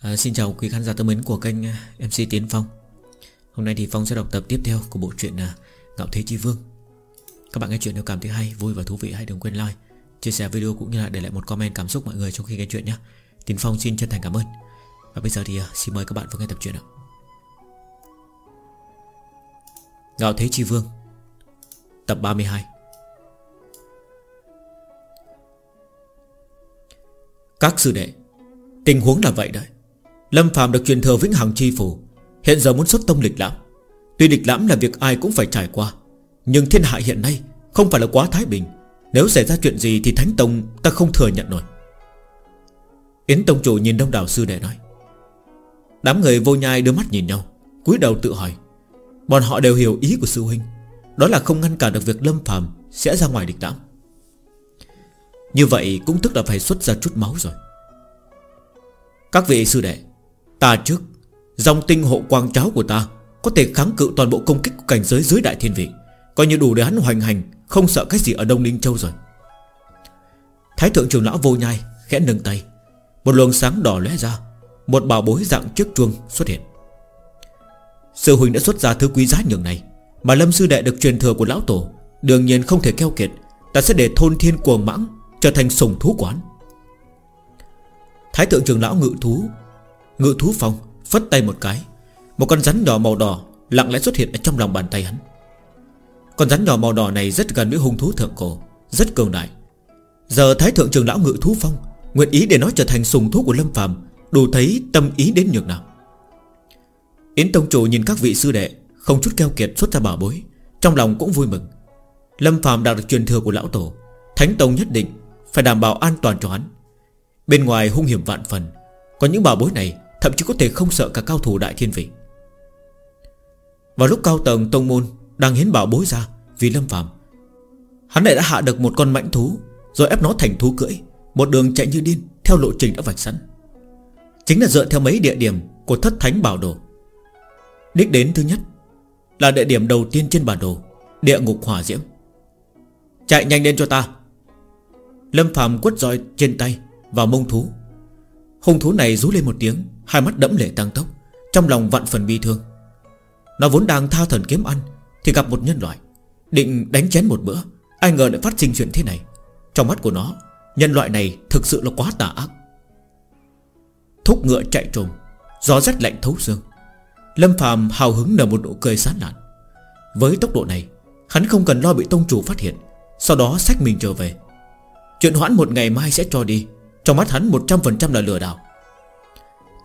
À, xin chào quý khán giả thân mến của kênh à, MC Tiến Phong. Hôm nay thì Phong sẽ đọc tập tiếp theo của bộ truyện à, Ngạo Thế Chi Vương. Các bạn nghe chuyện nếu cảm thấy hay, vui và thú vị hãy đừng quên like Chia sẻ video cũng như là để lại một comment cảm xúc mọi người trong khi nghe chuyện nhé. Tiến Phong xin chân thành cảm ơn. Và bây giờ thì à, xin mời các bạn vào nghe tập truyện ạ. Ngạo Thế Chi Vương Tập 32 Các sư đệ Tình huống là vậy đấy. Lâm Phạm được truyền thừa vĩnh hằng chi phủ. Hiện giờ muốn xuất tông lịch lãm. Tuy lịch lãm là việc ai cũng phải trải qua, Nhưng thiên hạ hiện nay Không phải là quá thái bình. Nếu xảy ra chuyện gì thì Thánh Tông ta không thừa nhận nổi. Yến Tông chủ nhìn đông đảo sư đệ nói, Đám người vô nhai đưa mắt nhìn nhau, cúi đầu tự hỏi. Bọn họ đều hiểu ý của sư huynh, Đó là không ngăn cản được việc Lâm Phạm Sẽ ra ngoài địch lãm. Như vậy cũng tức là phải xuất ra chút máu rồi. Các vị sư đệ Ta trước, Dòng tinh hộ quang cháo của ta Có thể kháng cự toàn bộ công kích của cảnh giới dưới đại thiên vị. Coi như đủ để hắn hoành hành, Không sợ cái gì ở Đông Ninh Châu rồi. Thái thượng trưởng lão vô nhai Khẽ nâng tay. Một luồng sáng đỏ lóe ra, Một bảo bối dạng chiếc chuông xuất hiện. Sư huynh đã xuất ra thứ quý giá nhường này, Mà lâm sư đệ được truyền thừa của lão tổ, Đương nhiên không thể keo kiệt. Ta sẽ để thôn thiên cuồng mãng Trở thành sùng thú quán. Thái thượng trưởng lão ngự thú Ngự thú phong Phất tay một cái. Một con rắn nhỏ màu đỏ Lặng lẽ xuất hiện ở trong lòng bàn tay hắn. Con rắn nhỏ màu đỏ này rất gần với hung thú thượng cổ, Rất cường đại. Giờ Thái Thượng Trường Lão Ngự Thú Phong Nguyện ý để nó trở thành sùng thú của Lâm Phàm, Đủ thấy tâm ý đến nhược nào. Yến Tông Chủ nhìn các vị sư đệ, Không chút keo kiệt xuất ra bảo bối, Trong lòng cũng vui mừng. Lâm Phàm đạt được truyền thừa của Lão Tổ, Thánh Tông nhất định Phải đảm bảo an toàn cho hắn. Bên ngoài hung hiểm vạn phần Còn những bảo bối này Thậm chí có thể không sợ cả cao thủ đại thiên vị. Vào lúc cao tầng, tông môn Đang hiến bảo bối ra Vì lâm phàm. Hắn lại đã hạ được một con mãnh thú, Rồi ép nó thành thú cưỡi, Một đường chạy như điên Theo lộ trình đã vạch sẵn. Chính là dựa theo mấy địa điểm Của thất thánh bảo đồ. Đích đến thứ nhất Là địa điểm đầu tiên trên bản đồ, Địa ngục hỏa diễm. Chạy nhanh lên cho ta. Lâm phàm quất roi trên tay Vào mông thú. Hung thú này rú lên một tiếng Hai mắt đẫm lệ tăng tốc, Trong lòng vạn phần bi thương. Nó vốn đang tha thần kiếm ăn, Thì gặp một nhân loại, Định đánh chén một bữa. Ai ngờ lại phát sinh chuyện thế này. Trong mắt của nó, Nhân loại này thực sự là quá tà ác. Thúc ngựa chạy trồm, Gió rét lạnh thấu xương. Lâm phàm hào hứng nở một nụ cười sán lạn. Với tốc độ này, Hắn không cần lo bị tông chủ phát hiện, Sau đó sách mình trở về. Chuyện hoãn một ngày mai sẽ cho đi, trong mắt hắn 100% là lừa đảo.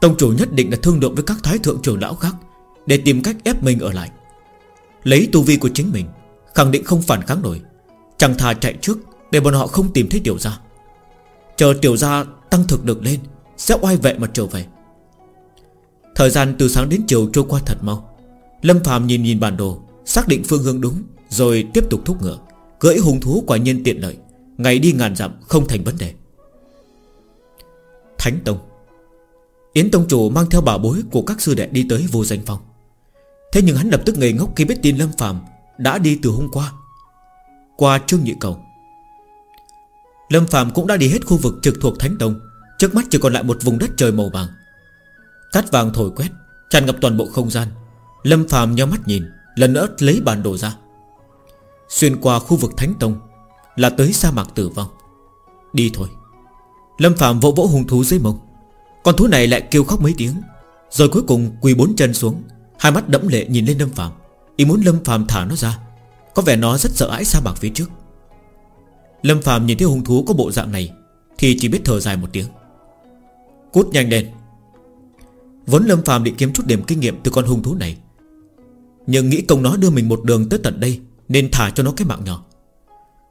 Tông chủ nhất định là thương lượng với các thái thượng trưởng lão khác Để tìm cách ép mình ở lại. Lấy tu vi của chính mình, Khẳng định không phản kháng nổi, Chẳng thà chạy trước Để bọn họ không tìm thấy tiểu gia. Chờ tiểu gia tăng thực được lên, Sẽ oai vệ mà trở về. Thời gian từ sáng đến chiều trôi qua thật mau. Lâm phàm nhìn nhìn bản đồ, Xác định phương hướng đúng, Rồi tiếp tục thúc ngựa, Cưỡi hung thú quả nhiên tiện lợi, Ngày đi ngàn dặm không thành vấn đề. Thánh Tông Yến Tông Chủ mang theo bảo bối của các sư đệ đi tới vô danh phòng. Thế nhưng hắn lập tức ngây ngốc khi biết tin Lâm Phạm Đã đi từ hôm qua Qua Trương Nhị Cầu. Lâm Phạm cũng đã đi hết khu vực trực thuộc Thánh Tông, Trước mắt chỉ còn lại một vùng đất trời màu vàng. Cát vàng thổi quét, Tràn ngập toàn bộ không gian. Lâm Phạm nhắm mắt nhìn, Lần nữa lấy bản đồ ra. Xuyên qua khu vực Thánh Tông Là tới sa mạc tử vong. Đi thôi. Lâm Phạm vỗ vỗ hung thú dưới mông. Con thú này lại kêu khóc mấy tiếng. Rồi cuối cùng quỳ bốn chân xuống, Hai mắt đẫm lệ nhìn lên Lâm Phạm Ý muốn Lâm Phạm thả nó ra, Có vẻ nó rất sợ hãi sa bạc phía trước. Lâm Phạm nhìn thấy hung thú có bộ dạng này, Thì chỉ biết thở dài một tiếng. Cút nhanh lên. Vốn Lâm Phạm định kiếm chút điểm kinh nghiệm từ con hung thú này, Nhưng nghĩ công nó đưa mình một đường tới tận đây Nên thả cho nó cái mạng nhỏ.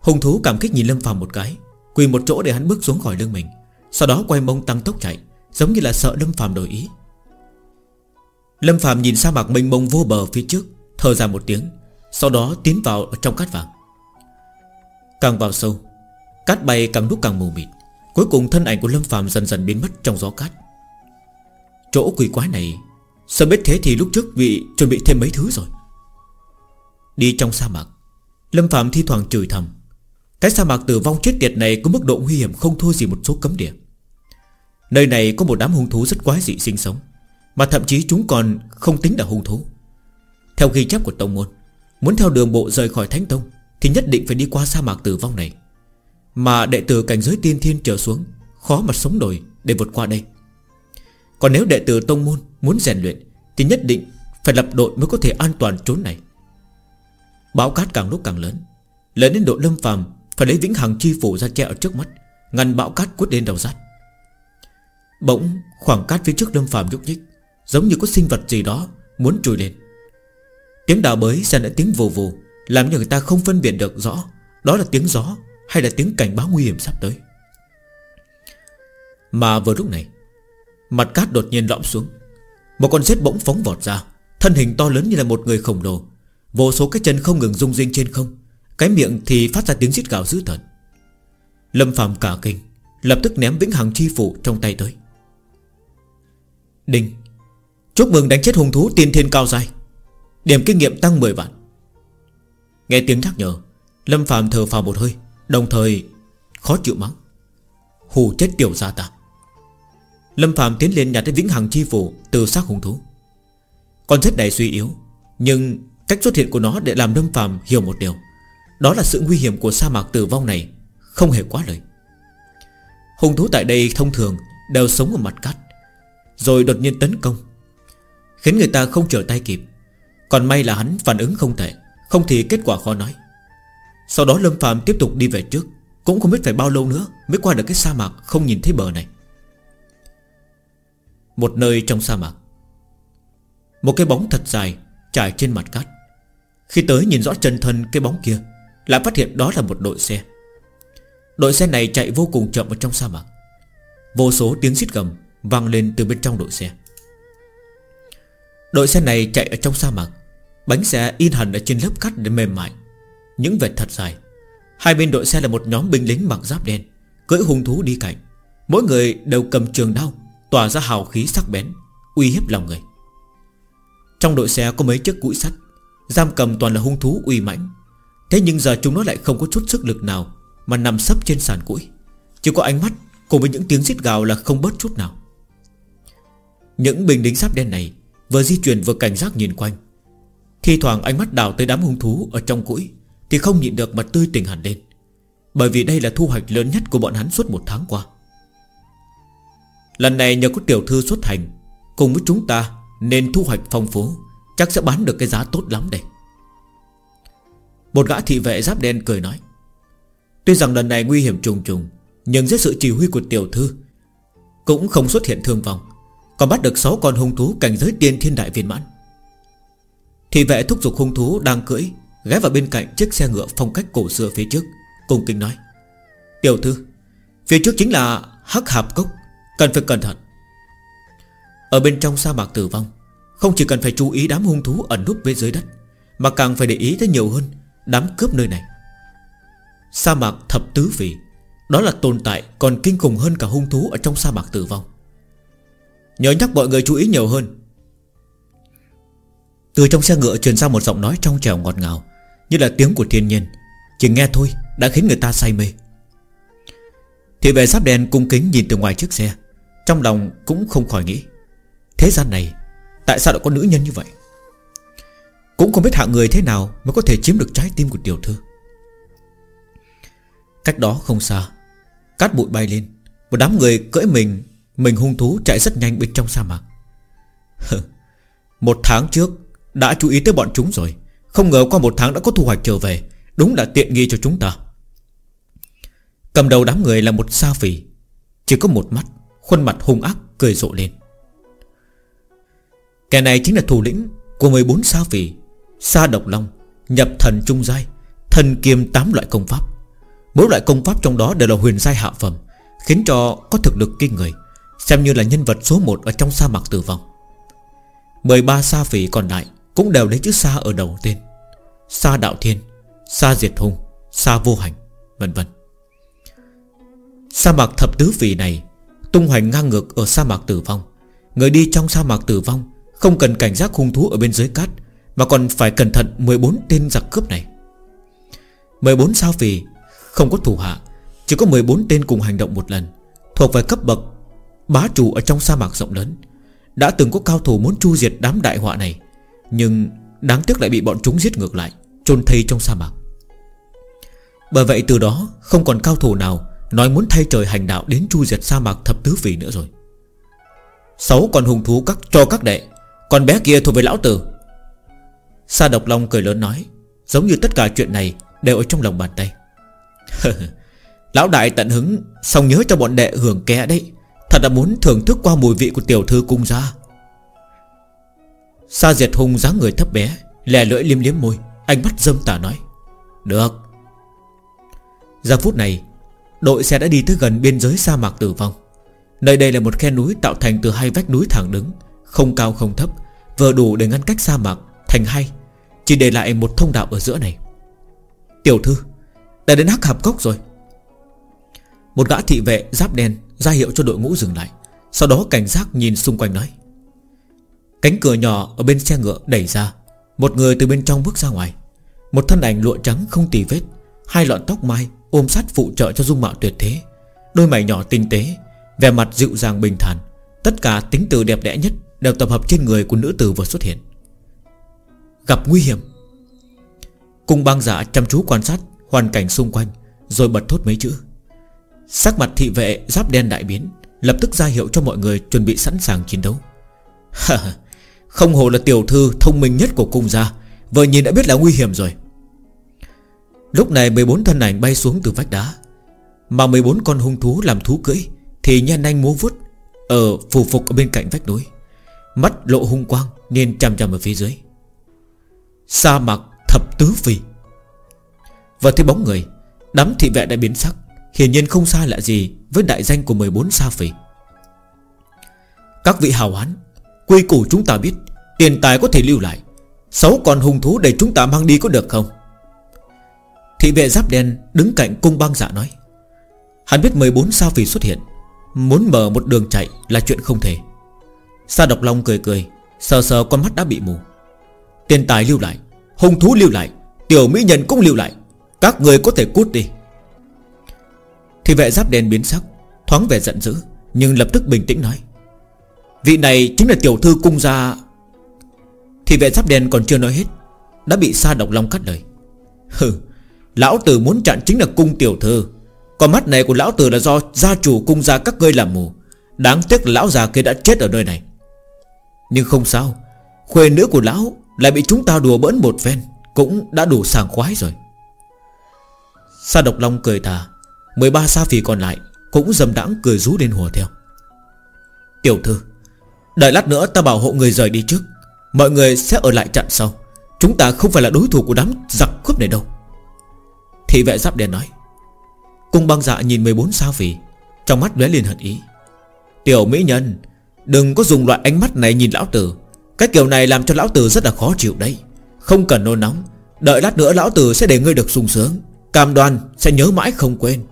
Hung thú cảm kích nhìn Lâm Phạm một cái, Quỳ một chỗ để hắn bước xuống khỏi lưng mình, Sau đó quay mông tăng tốc chạy. Giống như là sợ Lâm Phạm đổi ý. Lâm Phạm nhìn sa mạc mênh mông vô bờ phía trước, Thở ra một tiếng, Sau đó tiến vào trong cát vàng. Càng vào sâu, Cát bay càng lúc càng mù mịt, Cuối cùng thân ảnh của Lâm Phạm dần dần biến mất trong gió cát. Chỗ quỷ quái này, Sớm biết thế thì lúc trước vị chuẩn bị thêm mấy thứ rồi. Đi trong sa mạc, Lâm Phạm thi thoảng chửi thầm, cái sa mạc tử vong chết tiệt này Có mức độ nguy hiểm không thua gì một số cấm địa. Nơi này có một đám hung thú rất quái dị sinh sống, Mà thậm chí chúng còn không tính là hung thú. Theo ghi chép của Tông Môn, Muốn theo đường bộ rời khỏi Thánh Tông Thì nhất định phải đi qua sa mạc tử vong này. Mà đệ tử cảnh giới tiên thiên trở xuống, Khó mà sống nổi để vượt qua đây. Còn nếu đệ tử Tông Môn muốn rèn luyện Thì nhất định phải lập đội mới có thể an toàn trốn này. Bão cát càng lúc càng lớn Lớn đến độ lâm phàm Phải lấy vĩnh hằng chi phủ ra che ở trước mắt, Ngăn bão cát quất đến đầu rát. Bỗng khoảng cát phía trước lâm phạm nhúc nhích, Giống như có sinh vật gì đó Muốn trùi lên. Tiếng đào bới xen lại tiếng vù vù, Làm cho người ta không phân biệt được rõ Đó là tiếng gió hay là tiếng cảnh báo nguy hiểm sắp tới. Mà vừa lúc này, Mặt cát đột nhiên lõm xuống, Một con rết bỗng phóng vọt ra, Thân hình to lớn như là một người khổng lồ, Vô số cái chân không ngừng rung rinh trên không, Cái miệng thì phát ra tiếng rít gào dữ tợn. Lâm phàm cả kinh, Lập tức ném vĩnh hằng chi phủ trong tay tới. Đinh. Chúc mừng đánh chết hung thú tiên thiên cao dài Điểm kinh nghiệm tăng 10 vạn. Nghe tiếng nhắc nhở, Lâm phàm thở phào một hơi, Đồng thời khó chịu mắng. Hù chết tiểu gia ta Lâm phàm tiến lên nhặt tới vĩnh hằng chi phủ Từ xác hung thú. Con rất đầy suy yếu, Nhưng cách xuất hiện của nó để làm Lâm phàm hiểu một điều. Đó là sự nguy hiểm của sa mạc tử vong này Không hề quá lời. Hung thú tại đây thông thường Đều sống ở mặt cát. Rồi đột nhiên tấn công. Khiến người ta không trở tay kịp. Còn may là hắn phản ứng không thể, Không thì kết quả khó nói. Sau đó Lâm Phạm tiếp tục đi về trước Cũng không biết phải bao lâu nữa Mới qua được cái sa mạc không nhìn thấy bờ này. Một nơi trong sa mạc Một cái bóng thật dài Trải trên mặt cát. Khi tới nhìn rõ chân thân cái bóng kia Lại phát hiện đó là một đội xe. Đội xe này chạy vô cùng chậm ở trong sa mạc. Vô số tiếng xít gầm Vang lên từ bên trong đội xe. Đội xe này chạy ở trong sa mạc. Bánh xe in hẳn ở trên lớp cát để mềm mại. Những vệt thật dài. Hai bên đội xe là một nhóm binh lính mặc giáp đen, Cưỡi hung thú đi cạnh. Mỗi người đều cầm trường đao, Tỏa ra hào khí sắc bén, Uy hiếp lòng người. Trong đội xe có mấy chiếc cũi sắt, Giam cầm toàn là hung thú uy mãnh. Thế nhưng giờ chúng nó lại không có chút sức lực nào Mà nằm sấp trên sàn cũi. Chỉ có ánh mắt cùng với những tiếng rít gào là không bớt chút nào. Những binh lính sáp đen này Vừa di chuyển vừa cảnh giác nhìn quanh. Thì thoảng ánh mắt đào tới đám hung thú Ở trong cũi Thì không nhịn được mà tươi tỉnh hẳn lên. Bởi vì đây là thu hoạch lớn nhất của bọn hắn suốt một tháng qua. Lần này nhờ có tiểu thư xuất hành, Cùng với chúng ta Nên thu hoạch phong phú, Chắc sẽ bán được cái giá tốt lắm đây. Một gã thị vệ giáp đen cười nói, Tuy rằng lần này nguy hiểm trùng trùng, Nhưng dưới sự chỉ huy của tiểu thư Cũng không xuất hiện thương vong còn bắt được 6 con hung thú cảnh giới tiên thiên đại viên mãn. Thì vệ thúc giục hung thú đang cưỡi, Ghé vào bên cạnh chiếc xe ngựa phong cách cổ xưa phía trước Cùng kinh nói, Tiểu thư, Phía trước chính là hắc hạp cốc, Cần phải cẩn thận. Ở bên trong sa mạc tử vong, Không chỉ cần phải chú ý đám hung thú ẩn núp bên dưới đất, Mà càng phải để ý tới nhiều hơn Đám cướp nơi này. Sa mạc thập tứ vị, Đó là tồn tại còn kinh khủng hơn cả hung thú Ở trong sa mạc tử vong. Nhớ nhắc mọi người chú ý nhiều hơn. Từ trong xe ngựa truyền ra một giọng nói trong trẻo ngọt ngào, Như là tiếng của thiên nhiên. Chỉ nghe thôi, đã khiến người ta say mê. Thì về sáp đèn cung kính nhìn từ ngoài chiếc xe, Trong lòng cũng không khỏi nghĩ. Thế gian này, Tại sao lại có nữ nhân như vậy? Cũng không biết hạ người thế nào Mới có thể chiếm được trái tim của tiểu thư. Cách đó không xa, Cát bụi bay lên, Một đám người cưỡi mình mình hung thú chạy rất nhanh bên trong sa mạc. Một tháng trước, Đã chú ý tới bọn chúng rồi. Không ngờ qua một tháng đã có thu hoạch trở về. Đúng là tiện nghi cho chúng ta. Cầm đầu đám người là một sa phỉ Chỉ có một mắt, Khuôn mặt hung ác, cười rộ lên. Kẻ này chính là thủ lĩnh Của 14 sa phỉ Sa độc long, Nhập thần trung giai, Thần kiêm 8 loại công pháp. Mỗi loại công pháp trong đó đều là huyền giai hạ phẩm, Khiến cho có thực lực kinh người. Xem như là nhân vật số 1 Ở trong sa mạc tử vong. 13 sa phỉ còn lại Cũng đều lấy chữ sa ở đầu tên Sa đạo thiên, Sa diệt hung, Sa vô hành, Vân vân. Sa mạc thập tứ phỉ này Tung hoành ngang ngược ở sa mạc tử vong. Người đi trong sa mạc tử vong Không cần cảnh giác hung thú ở bên dưới cát, Mà còn phải cẩn thận 14 tên giặc cướp này. 14 sao phì Không có thủ hạ, Chỉ có 14 tên cùng hành động một lần, Thuộc về cấp bậc Bá chủ ở trong sa mạc rộng lớn. Đã từng có cao thủ muốn chu diệt đám đại họa này, Nhưng đáng tiếc lại bị bọn chúng giết ngược lại, chôn thây trong sa mạc. Bởi vậy từ đó, Không còn cao thủ nào Nói muốn thay trời hành đạo đến chu diệt sa mạc thập tứ vị nữa rồi. Sáu con hùng thú các cho các đệ, Con bé kia thuộc về lão tử. Sa độc long cười lớn nói, Giống như tất cả chuyện này Đều ở trong lòng bàn tay. Lão đại tận hứng Xong nhớ cho bọn đệ hưởng kẻ đấy. Thật đã muốn thưởng thức qua mùi vị của tiểu thư cung gia. Sa diệt hung dáng người thấp bé, Lè lưỡi liếm liếm môi, Ánh mắt dâm tả nói, Được. Giờ phút này, Đội xe đã đi tới gần biên giới sa mạc tử vong. Nơi đây là một khe núi tạo thành từ hai vách núi thẳng đứng, Không cao không thấp, Vừa đủ để ngăn cách sa mạc thành hai, Chỉ để lại một thông đạo ở giữa này. Tiểu thư, Đã đến hắc hạp cốc rồi. Một gã thị vệ giáp đen ra hiệu cho đội ngũ dừng lại. Sau đó cảnh giác nhìn xung quanh nói, Cánh cửa nhỏ ở bên xe ngựa đẩy ra, Một người từ bên trong bước ra ngoài. Một thân ảnh lụa trắng không tì vết, Hai lọn tóc mai ôm sát phụ trợ cho dung mạo tuyệt thế. Đôi mày nhỏ tinh tế, Vẻ mặt dịu dàng bình thản, Tất cả tính từ đẹp đẽ nhất Đều tập hợp trên người của nữ tử vừa xuất hiện. Gặp nguy hiểm. Cung băng giả chăm chú quan sát Hoàn cảnh xung quanh, Rồi bật thốt mấy chữ Sắc mặt thị vệ giáp đen đại biến, Lập tức ra hiệu cho mọi người chuẩn bị sẵn sàng chiến đấu. Không hồ là tiểu thư thông minh nhất của cung gia Vừa nhìn đã biết là nguy hiểm rồi. Lúc này 14 thân ảnh bay xuống từ vách đá, Mà 14 con hung thú làm thú cưỡi Thì nhanh nhanh múa vút Ở phù phục ở bên cạnh vách núi. Mắt lộ hung quang Nên chằm chằm ở phía dưới. Sa mạc thập tứ phi Và thấy bóng người, Đám thị vệ đã biến sắc. Hiển nhiên không xa lạ gì Với đại danh của 14 sa phỉ. Các vị hào hán, Quy củ chúng ta biết, Tiền tài có thể lưu lại. Sáu con hung thú để chúng ta mang đi có được không? Thị vệ giáp đen đứng cạnh cung băng dạ nói, Hắn biết 14 sao phỉ xuất hiện, Muốn mở một đường chạy là chuyện không thể. Sa độc long cười cười, Sờ sờ con mắt đã bị mù. Tiền tài lưu lại, Hung thú lưu lại, Tiểu mỹ nhân cũng lưu lại, Các người có thể cút đi. Thì vệ giáp đen biến sắc, Thoáng vẻ giận dữ, Nhưng lập tức bình tĩnh nói. Vị này chính là tiểu thư cung gia. Thì vệ giáp đen còn chưa nói hết, Đã bị sa độc long cắt lời. Hừ, Lão tử muốn chặn chính là cung tiểu thư. Con mắt này của lão tử là do gia chủ cung gia các ngươi làm mù. Đáng tiếc lão già kia đã chết ở nơi này. Nhưng không sao, Khuê nữ của lão lại bị chúng ta đùa bỡn một phen, Cũng đã đủ sàng khoái rồi. Sa độc long cười thà 13 sa phì còn lại Cũng dầm đãng cười rú lên hùa theo. Tiểu thư, Đợi lát nữa ta bảo hộ người rời đi trước. Mọi người sẽ ở lại chặn sau. Chúng ta không phải là đối thủ của đám giặc cướp này đâu. Thị vệ giáp đen nói. Cung băng dạ nhìn 14 sao phì Trong mắt lóe liền hận ý. Tiểu mỹ nhân, Đừng có dùng loại ánh mắt này nhìn lão tử. Cái kiểu này làm cho lão tử rất là khó chịu đấy. Không cần nôn nóng, Đợi lát nữa lão tử sẽ để ngươi được sung sướng. Cam đoan sẽ nhớ mãi không quên.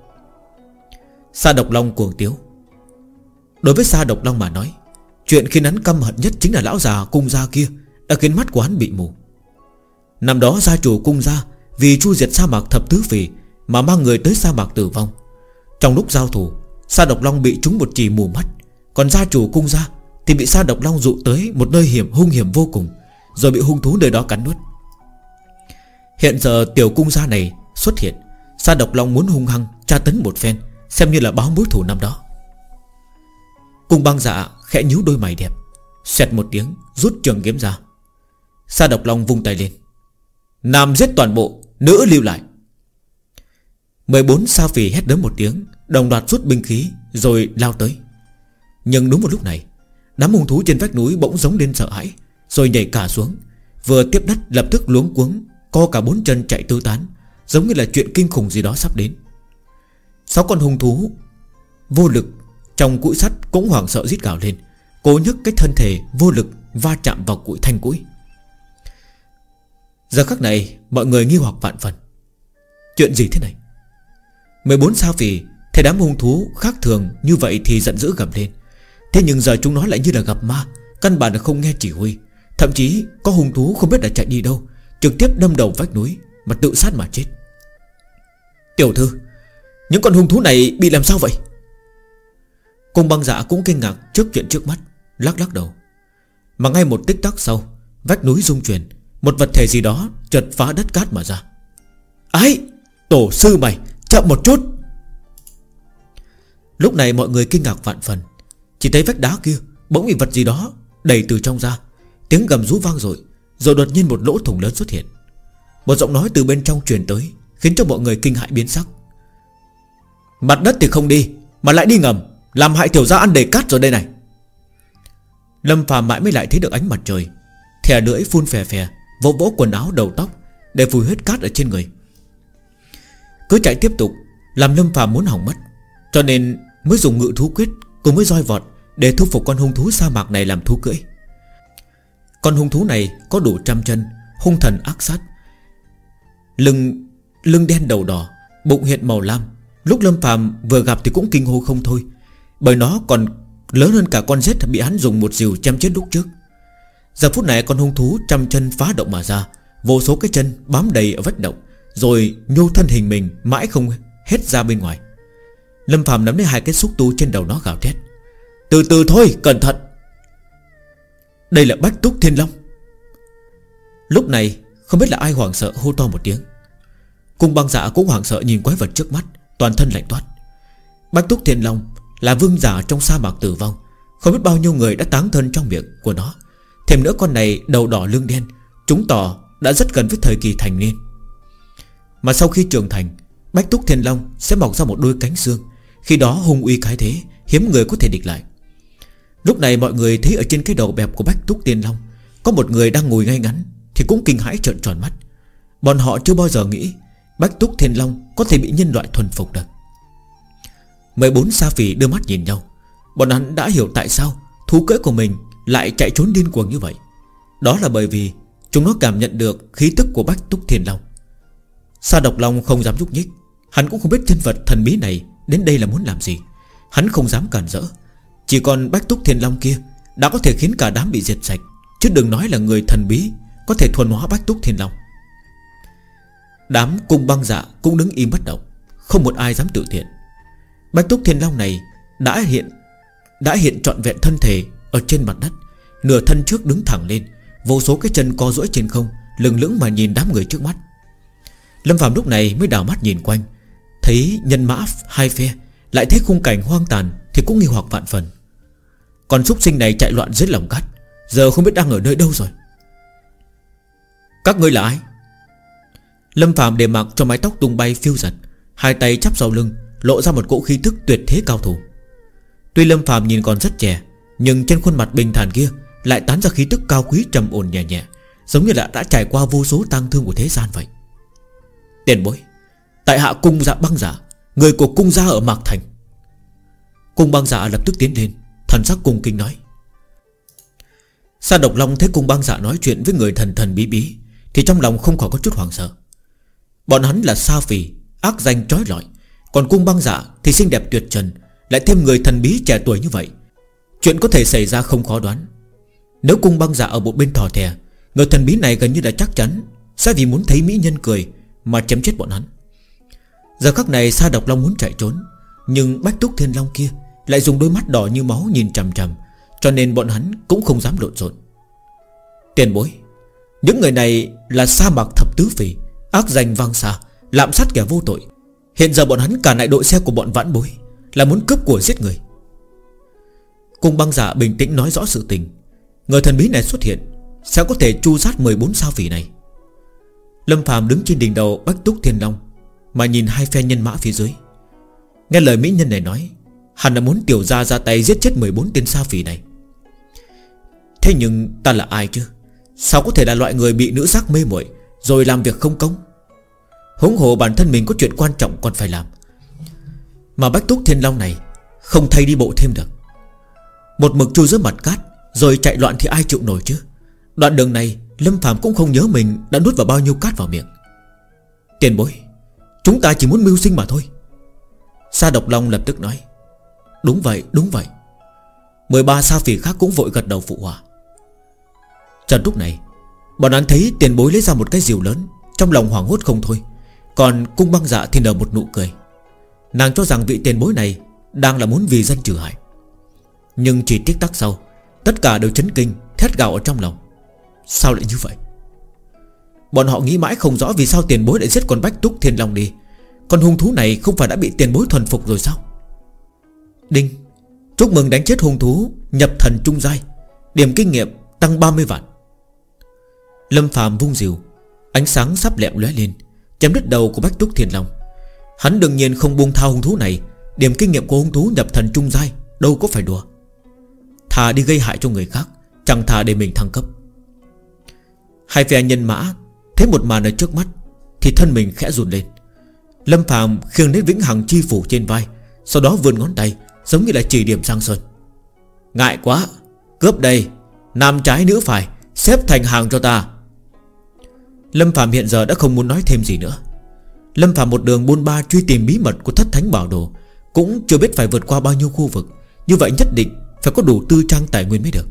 Sa độc long cuồng tiếu. Đối với sa độc long mà nói, Chuyện khiến hắn căm hận nhất chính là lão già cung gia kia Đã khiến mắt của hắn bị mù. Năm đó gia chủ cung gia Vì chu diệt sa mạc thập tứ phỉ Mà mang người tới sa mạc tử vong. Trong lúc giao thủ, Sa độc long bị trúng một chỉ mù mắt, Còn gia chủ cung gia Thì bị sa độc long dụ tới một nơi hiểm, hung hiểm vô cùng, Rồi bị hung thú nơi đó cắn nuốt. Hiện giờ tiểu cung gia này xuất hiện, Sa độc long muốn hung hăng tra tấn một phen Xem như là báo mối thù năm đó. Cung băng dạ khẽ nhíu đôi mày đẹp, Xẹt một tiếng, rút trường kiếm ra. Sa độc long vung tay lên. Nam giết toàn bộ, Nữ lưu lại. 14 sao phì hét đớm một tiếng, Đồng loạt rút binh khí, Rồi lao tới. Nhưng đúng một lúc này, Đám hung thú trên vách núi bỗng giống lên sợ hãi, Rồi nhảy cả xuống. Vừa tiếp đất, lập tức luống cuống, Co cả bốn chân chạy tư tán, Giống như là chuyện kinh khủng gì đó sắp đến. Sáu con hung thú Vô lực Trong cũi sắt cũng hoảng sợ rít gào lên. Cố nhấc cái thân thể vô lực Va chạm vào cụi thanh cũi. Giờ khắc này, Mọi người nghi hoặc vạn phần. Chuyện gì thế này? 14 sao vì Thấy đám hung thú khác thường như vậy thì giận dữ gầm lên. Thế nhưng giờ chúng nó lại như là gặp ma, Căn bản là không nghe chỉ huy. Thậm chí có hung thú không biết đã chạy đi đâu, Trực tiếp đâm đầu vách núi Mà tự sát mà chết. Tiểu thư những con hung thú này bị làm sao vậy? Cung băng dạ cũng kinh ngạc trước chuyện trước mắt, Lắc lắc đầu. Mà ngay một tích tắc sau, Vách núi rung chuyển, Một vật thể gì đó chợt phá đất cát mà ra. Ái, Tổ sư mày, Chậm một chút. Lúc này mọi người kinh ngạc vạn phần. Chỉ thấy vách đá kia Bỗng bị vật gì đó Đầy từ trong ra. Tiếng gầm rú vang rồi Rồi đột nhiên một lỗ thủng lớn xuất hiện. Một giọng nói từ bên trong truyền tới, Khiến cho mọi người kinh hại biến sắc. Mặt đất thì không đi, Mà lại đi ngầm, Làm hại tiểu gia ăn đầy cát rồi đây này. Lâm phàm mãi mới lại thấy được ánh mặt trời Thẻ lưỡi phun phè phè, Vỗ vỗ quần áo đầu tóc Để vùi hết cát ở trên người. Cứ chạy tiếp tục, Làm Lâm phàm muốn hỏng mất, Cho nên mới dùng ngự thú quyết Cùng với roi vọt Để thu phục con hung thú sa mạc này làm thú cưỡi. Con hung thú này có đủ trăm chân, Hung thần ác sát, Lưng Lưng đen đầu đỏ, Bụng hiện màu lam Lúc Lâm phạm vừa gặp thì cũng kinh hô không thôi. Bởi nó còn lớn hơn cả con rết Bị hắn dùng một diều chém chết lúc trước. Giờ phút này con hung thú trăm chân phá động mà ra, Vô số cái chân bám đầy ở vách động, Rồi nhô thân hình mình Mãi không hết ra bên ngoài. Lâm phạm nắm lấy hai cái xúc tu trên đầu nó gào thét. Từ từ thôi, cẩn thận. Đây là bách túc thiên long. Lúc này Không biết là ai hoảng sợ hô to một tiếng. Cung băng dạ cũng hoảng sợ nhìn quái vật trước mắt. Toàn thân lạnh toát. Bách túc thiên long là vương giả trong sa mạc tử vong, Không biết bao nhiêu người đã táng thân trong miệng của nó. Thêm nữa con này đầu đỏ lưng đen Chúng tỏ đã rất gần với thời kỳ thành niên. Mà sau khi trưởng thành, Bách túc thiên long sẽ mọc ra một đôi cánh xương, Khi đó hung uy cái thế, Hiếm người có thể địch lại. Lúc này mọi người thấy ở trên cái đầu bẹp của Bách túc thiên long, Có một người đang ngồi ngay ngắn Thì cũng kinh hãi trợn tròn mắt. Bọn họ chưa bao giờ nghĩ Bách túc thiên long có thể bị nhân loại thuần phục được. 14 sa phỉ đưa mắt nhìn nhau. Bọn hắn đã hiểu tại sao Thú cưỡi của mình lại chạy trốn điên cuồng như vậy. Đó là bởi vì Chúng nó cảm nhận được khí tức của Bách Túc Thiên Long. Sa Độc Long không dám nhúc nhích. Hắn cũng không biết chân vật thần bí này Đến đây là muốn làm gì. Hắn không dám cản rỡ. Chỉ còn Bách Túc Thiên Long kia Đã có thể khiến cả đám bị diệt sạch. Chứ đừng nói là người thần bí Có thể thuần hóa Bách Túc Thiên Long. Đám cung băng dạ cũng đứng im bất động, Không một ai dám tự thiện. Bạch Túc Thiên Long này đã hiện Đã hiện trọn vẹn thân thể Ở trên mặt đất, Nửa thân trước đứng thẳng lên, Vô số cái chân co duỗi trên không, Lừng lững mà nhìn đám người trước mắt. Lâm Phạm lúc này mới đảo mắt nhìn quanh, Thấy nhân mã hai phe, Lại thấy khung cảnh hoang tàn Thì cũng nghi hoặc vạn phần. Còn súc sinh này chạy loạn dưới lòng cát, Giờ không biết đang ở nơi đâu rồi. Các ngươi là ai? Lâm Phạm để mặc cho mái tóc tung bay phiêu giật, Hai tay chắp sau lưng, Lộ ra một cỗ khí thức tuyệt thế cao thủ. Tuy Lâm Phạm nhìn còn rất trẻ, Nhưng trên khuôn mặt bình thản kia Lại tán ra khí tức cao quý trầm ổn nhẹ nhẹ, Giống như là đã trải qua vô số tang thương của thế gian vậy. Tiền bối, Tại hạ cung dạ băng giả, Người của cung gia ở Mạc Thành. Cung băng giả lập tức tiến lên, Thần sắc cung kinh nói. Sa độc long thấy cung băng giả nói chuyện với người thần thần bí bí, Thì trong lòng không khỏi có chút hoàng sợ. Bọn hắn là Sa Phì Ác danh trói lọi. Còn cung băng giả thì xinh đẹp tuyệt trần, Lại thêm người thần bí trẻ tuổi như vậy. Chuyện có thể xảy ra không khó đoán. Nếu cung băng giả ở một bên thò thè, Người thần bí này gần như đã chắc chắn Sẽ vì muốn thấy mỹ nhân cười Mà chém chết bọn hắn. Giờ khắc này Sa Độc Long muốn chạy trốn, Nhưng Bách Túc Thiên Long kia Lại dùng đôi mắt đỏ như máu nhìn chằm chằm, Cho nên bọn hắn cũng không dám lộn xộn. Tiền bối, Những người này là sa mạc thập tứ phỉ. Ác danh vang xa, Lạm sát kẻ vô tội. Hiện giờ bọn hắn cả lại đội xe của bọn vãn bối, Là muốn cướp của giết người. Cung băng giả bình tĩnh nói rõ sự tình. Người thần bí này xuất hiện, Sẽ có thể chu sát 14 sao phỉ này. Lâm phàm đứng trên đỉnh đầu Bách Túc Thiên Long, Mà nhìn hai phe nhân mã phía dưới. Nghe lời mỹ nhân này nói, Hắn đã muốn tiểu ra ra tay giết chết 14 tên sao phỉ này. Thế nhưng ta là ai chứ? Sao có thể là loại người bị nữ giác mê muội rồi làm việc không công. Hống hồ bản thân mình có chuyện quan trọng còn phải làm. Mà Bách Túc Thiên Long này Không thay đi bộ thêm được. Một mực chui dưới mặt cát, Rồi chạy loạn thì ai chịu nổi chứ? Đoạn đường này, Lâm Phạm cũng không nhớ mình đã nuốt vào bao nhiêu cát vào miệng. Tiền bối, Chúng ta chỉ muốn mưu sinh mà thôi. Sa Độc Long lập tức nói, Đúng vậy đúng vậy. 13 sa phỉ khác cũng vội gật đầu phụ hòa Trần lúc này Bọn hắn thấy tiền bối lấy ra một cái diều lớn, Trong lòng hoảng hốt không thôi. Còn cung băng dạ thì nở một nụ cười. Nàng cho rằng vị tiền bối này Đang là muốn vì dân trừ hại. Nhưng chỉ tích tắc sau, Tất cả đều chấn kinh, Thét gào ở trong lòng. Sao lại như vậy? Bọn họ nghĩ mãi không rõ vì sao tiền bối lại giết con Bách Túc Thiên Long đi. Con hung thú này không phải đã bị tiền bối thuần phục rồi sao? Đinh, Chúc mừng đánh chết hung thú Nhập thần trung giai. Điểm kinh nghiệm tăng 30 vạn. Lâm phàm vung rìu, Ánh sáng sắp lẹm lóe lên Chém đứt đầu của Bách Túc Thiên Long. Hắn đương nhiên không buông thao hung thú này Điểm kinh nghiệm của hung thú nhập thần trung giai Đâu có phải đùa. Thà đi gây hại cho người khác Chẳng thà để mình thăng cấp. Hai phe nhân mã Thấy một màn ở trước mắt Thì thân mình khẽ run lên. Lâm Phạm khiêng đến vĩnh hằng chi phủ trên vai Sau đó vươn ngón tay Giống như là chỉ điểm sang sơn. Ngại quá Cướp đây Nam trái nữ phải Xếp thành hàng cho ta. Lâm Phạm hiện giờ đã không muốn nói thêm gì nữa. Lâm Phạm một đường buôn ba truy tìm bí mật của thất thánh bảo đồ, Cũng chưa biết phải vượt qua bao nhiêu khu vực. Như vậy nhất định phải có đủ tư trang tài nguyên mới được.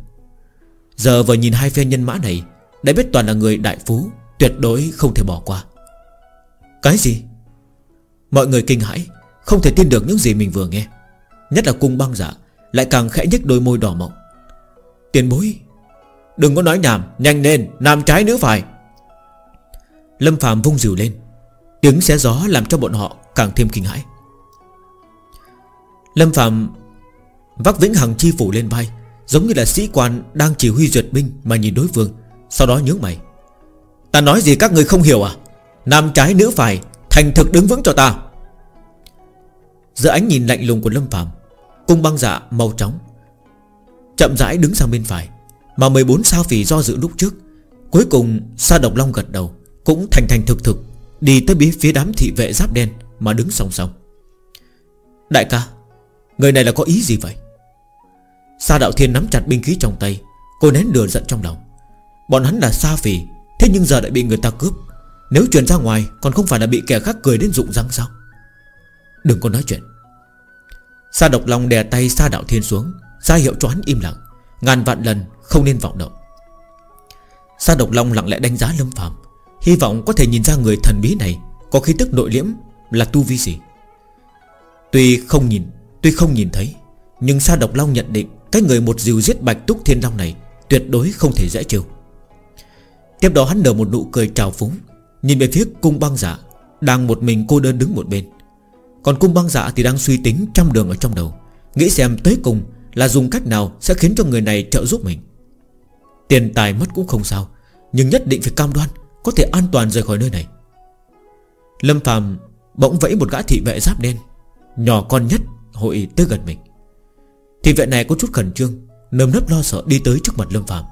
Giờ vừa nhìn hai phe nhân mã này, Đã biết toàn là người đại phú, Tuyệt đối không thể bỏ qua. Cái gì? Mọi người kinh hãi, Không thể tin được những gì mình vừa nghe. Nhất là cung băng giả Lại càng khẽ nhếch đôi môi đỏ mộng Tiền bối, Đừng có nói nhảm, Nhanh lên, Nam trái nữ phải. Lâm Phạm vung rìu lên. Tiếng xé gió làm cho bọn họ càng thêm kinh hãi. Lâm Phạm Vác vĩnh hằng chi phủ lên vai, Giống như là sĩ quan đang chỉ huy duyệt binh Mà nhìn đối phương, Sau đó nhớ mày. Ta nói gì các người không hiểu à? Nam trái nữ phải, Thành thực đứng vững cho ta. Giữa ánh nhìn lạnh lùng của Lâm Phạm Cung băng dạ màu trắng Chậm rãi đứng sang bên phải, Mà 14 sao phỉ do dự lúc trước, Cuối cùng Sa Độc Long gật đầu. Cũng thành thành thực thực, Đi tới bí phía đám thị vệ giáp đen Mà đứng song song. Đại ca, Người này là có ý gì vậy? Sa Đạo Thiên nắm chặt binh khí trong tay, Cô nén lửa giận trong lòng. Bọn hắn là Sa Phỉ Thế nhưng giờ lại bị người ta cướp. Nếu truyền ra ngoài, Còn không phải là bị kẻ khác cười đến rụng răng sao? Đừng có nói chuyện. Sa Độc Long đè tay Sa Đạo Thiên xuống, ra hiệu cho hắn im lặng. Ngàn vạn lần không nên vọng động. Sa Độc Long lặng lẽ đánh giá Lâm Phạm Hy vọng có thể nhìn ra người thần bí này. Có khí tức nội liễm là tu vi gì? Tuy không nhìn, Tuy không nhìn thấy, Nhưng Sa Độc Long nhận định Cái người một diều giết Bạch Túc Thiên Long này Tuyệt đối không thể dễ chịu Tiếp đó hắn nở một nụ cười trào phúng, Nhìn về phía cung băng giả Đang một mình cô đơn đứng một bên. Còn cung băng giả thì đang suy tính trăm đường ở trong đầu, Nghĩ xem tới cùng là dùng cách nào Sẽ khiến cho người này trợ giúp mình. Tiền tài mất cũng không sao, Nhưng nhất định phải cam đoan có thể an toàn rời khỏi nơi này. Lâm Phạm bỗng vẫy một gã thị vệ giáp đen, Nhỏ con nhất hội tới gần mình. Thị vệ này có chút khẩn trương, Nơm nớp lo sợ đi tới trước mặt Lâm Phạm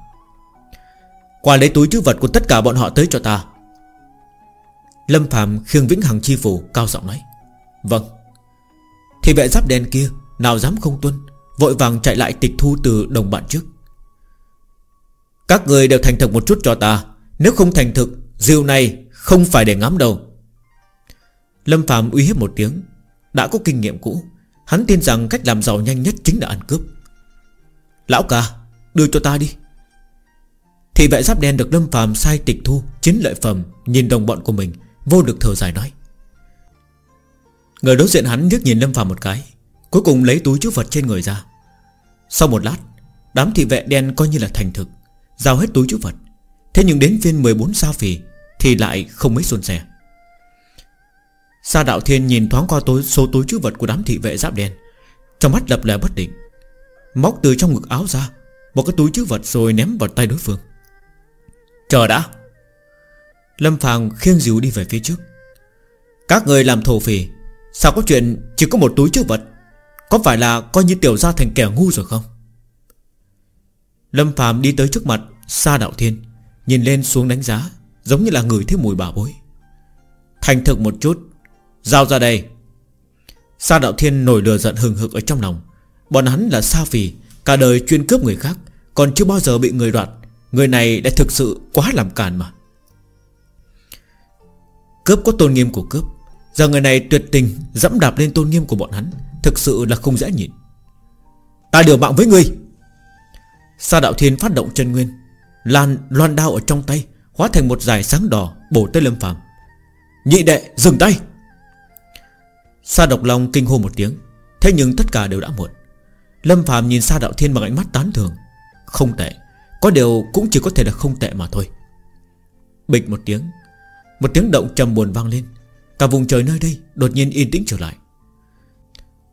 Qua lấy túi chữ vật của tất cả bọn họ tới cho ta. Lâm Phạm khiêng vĩnh hằng chi phủ Cao giọng nói. Vâng. Thị vệ giáp đen kia, Nào dám không tuân, Vội vàng chạy lại tịch thu từ đồng bạn trước. Các người đều thành thực một chút cho ta, Nếu không thành thực rượu này không phải để ngắm đâu. Lâm Phạm uy hiếp một tiếng. Đã có kinh nghiệm cũ, Hắn tin rằng cách làm giàu nhanh nhất chính là ăn cướp. Lão ca, Đưa cho ta đi. Thị vệ giáp đen được Lâm Phạm sai tịch thu, Chiến lợi phẩm, Nhìn đồng bọn của mình, Vô được thở dài nói. Người đối diện hắn liếc nhìn Lâm Phạm một cái, Cuối cùng lấy túi chứa vật trên người ra. Sau một lát, Đám thị vệ đen coi như là thành thực, Giao hết túi chứa vật. Thế nhưng đến phiên 14 sao phì thì lại không mấy xuân xe. Sa đạo thiên nhìn thoáng qua tối, số túi chứa vật của đám thị vệ giáp đen. Trong mắt lập lè bất định Móc từ trong ngực áo ra Một cái túi chứa vật rồi ném vào tay đối phương. Chờ đã! Lâm Phàng khiêng dìu đi về phía trước. Các người làm thổ phỉ Sao có chuyện chỉ có một túi chứa vật? Có phải là coi như tiểu gia thành kẻ ngu rồi không? Lâm phàm đi tới trước mặt Sa Đạo Thiên Nhìn lên xuống đánh giá. Giống như là người thấy mùi bà bối. Thành thực một chút. Giao ra đây. Sa Đạo Thiên nổi lửa giận hừng hực ở trong lòng. Bọn hắn là Sa Phì, Cả đời chuyên cướp người khác, Còn chưa bao giờ bị người đoạt. Người này đã thực sự quá làm càn mà. Cướp có tôn nghiêm của cướp, Giờ người này tuyệt tình Dẫm đạp lên tôn nghiêm của bọn hắn, Thực sự là không dễ nhịn. Ta điều mạng với ngươi. Sa đạo thiên phát động chân nguyên, Lan, loan đao ở trong tay Hóa thành một dài sáng đỏ bổ tới lâm phàm. Nhị đệ, dừng tay. Sa độc long kinh hô một tiếng, Thế nhưng tất cả đều đã muộn. Lâm Phạm nhìn Sa Đạo Thiên bằng ánh mắt tán thường Không tệ, Có điều cũng chỉ có thể là không tệ mà thôi. Bịch một tiếng Một tiếng động trầm buồn vang lên. Cả vùng trời nơi đây đột nhiên yên tĩnh trở lại.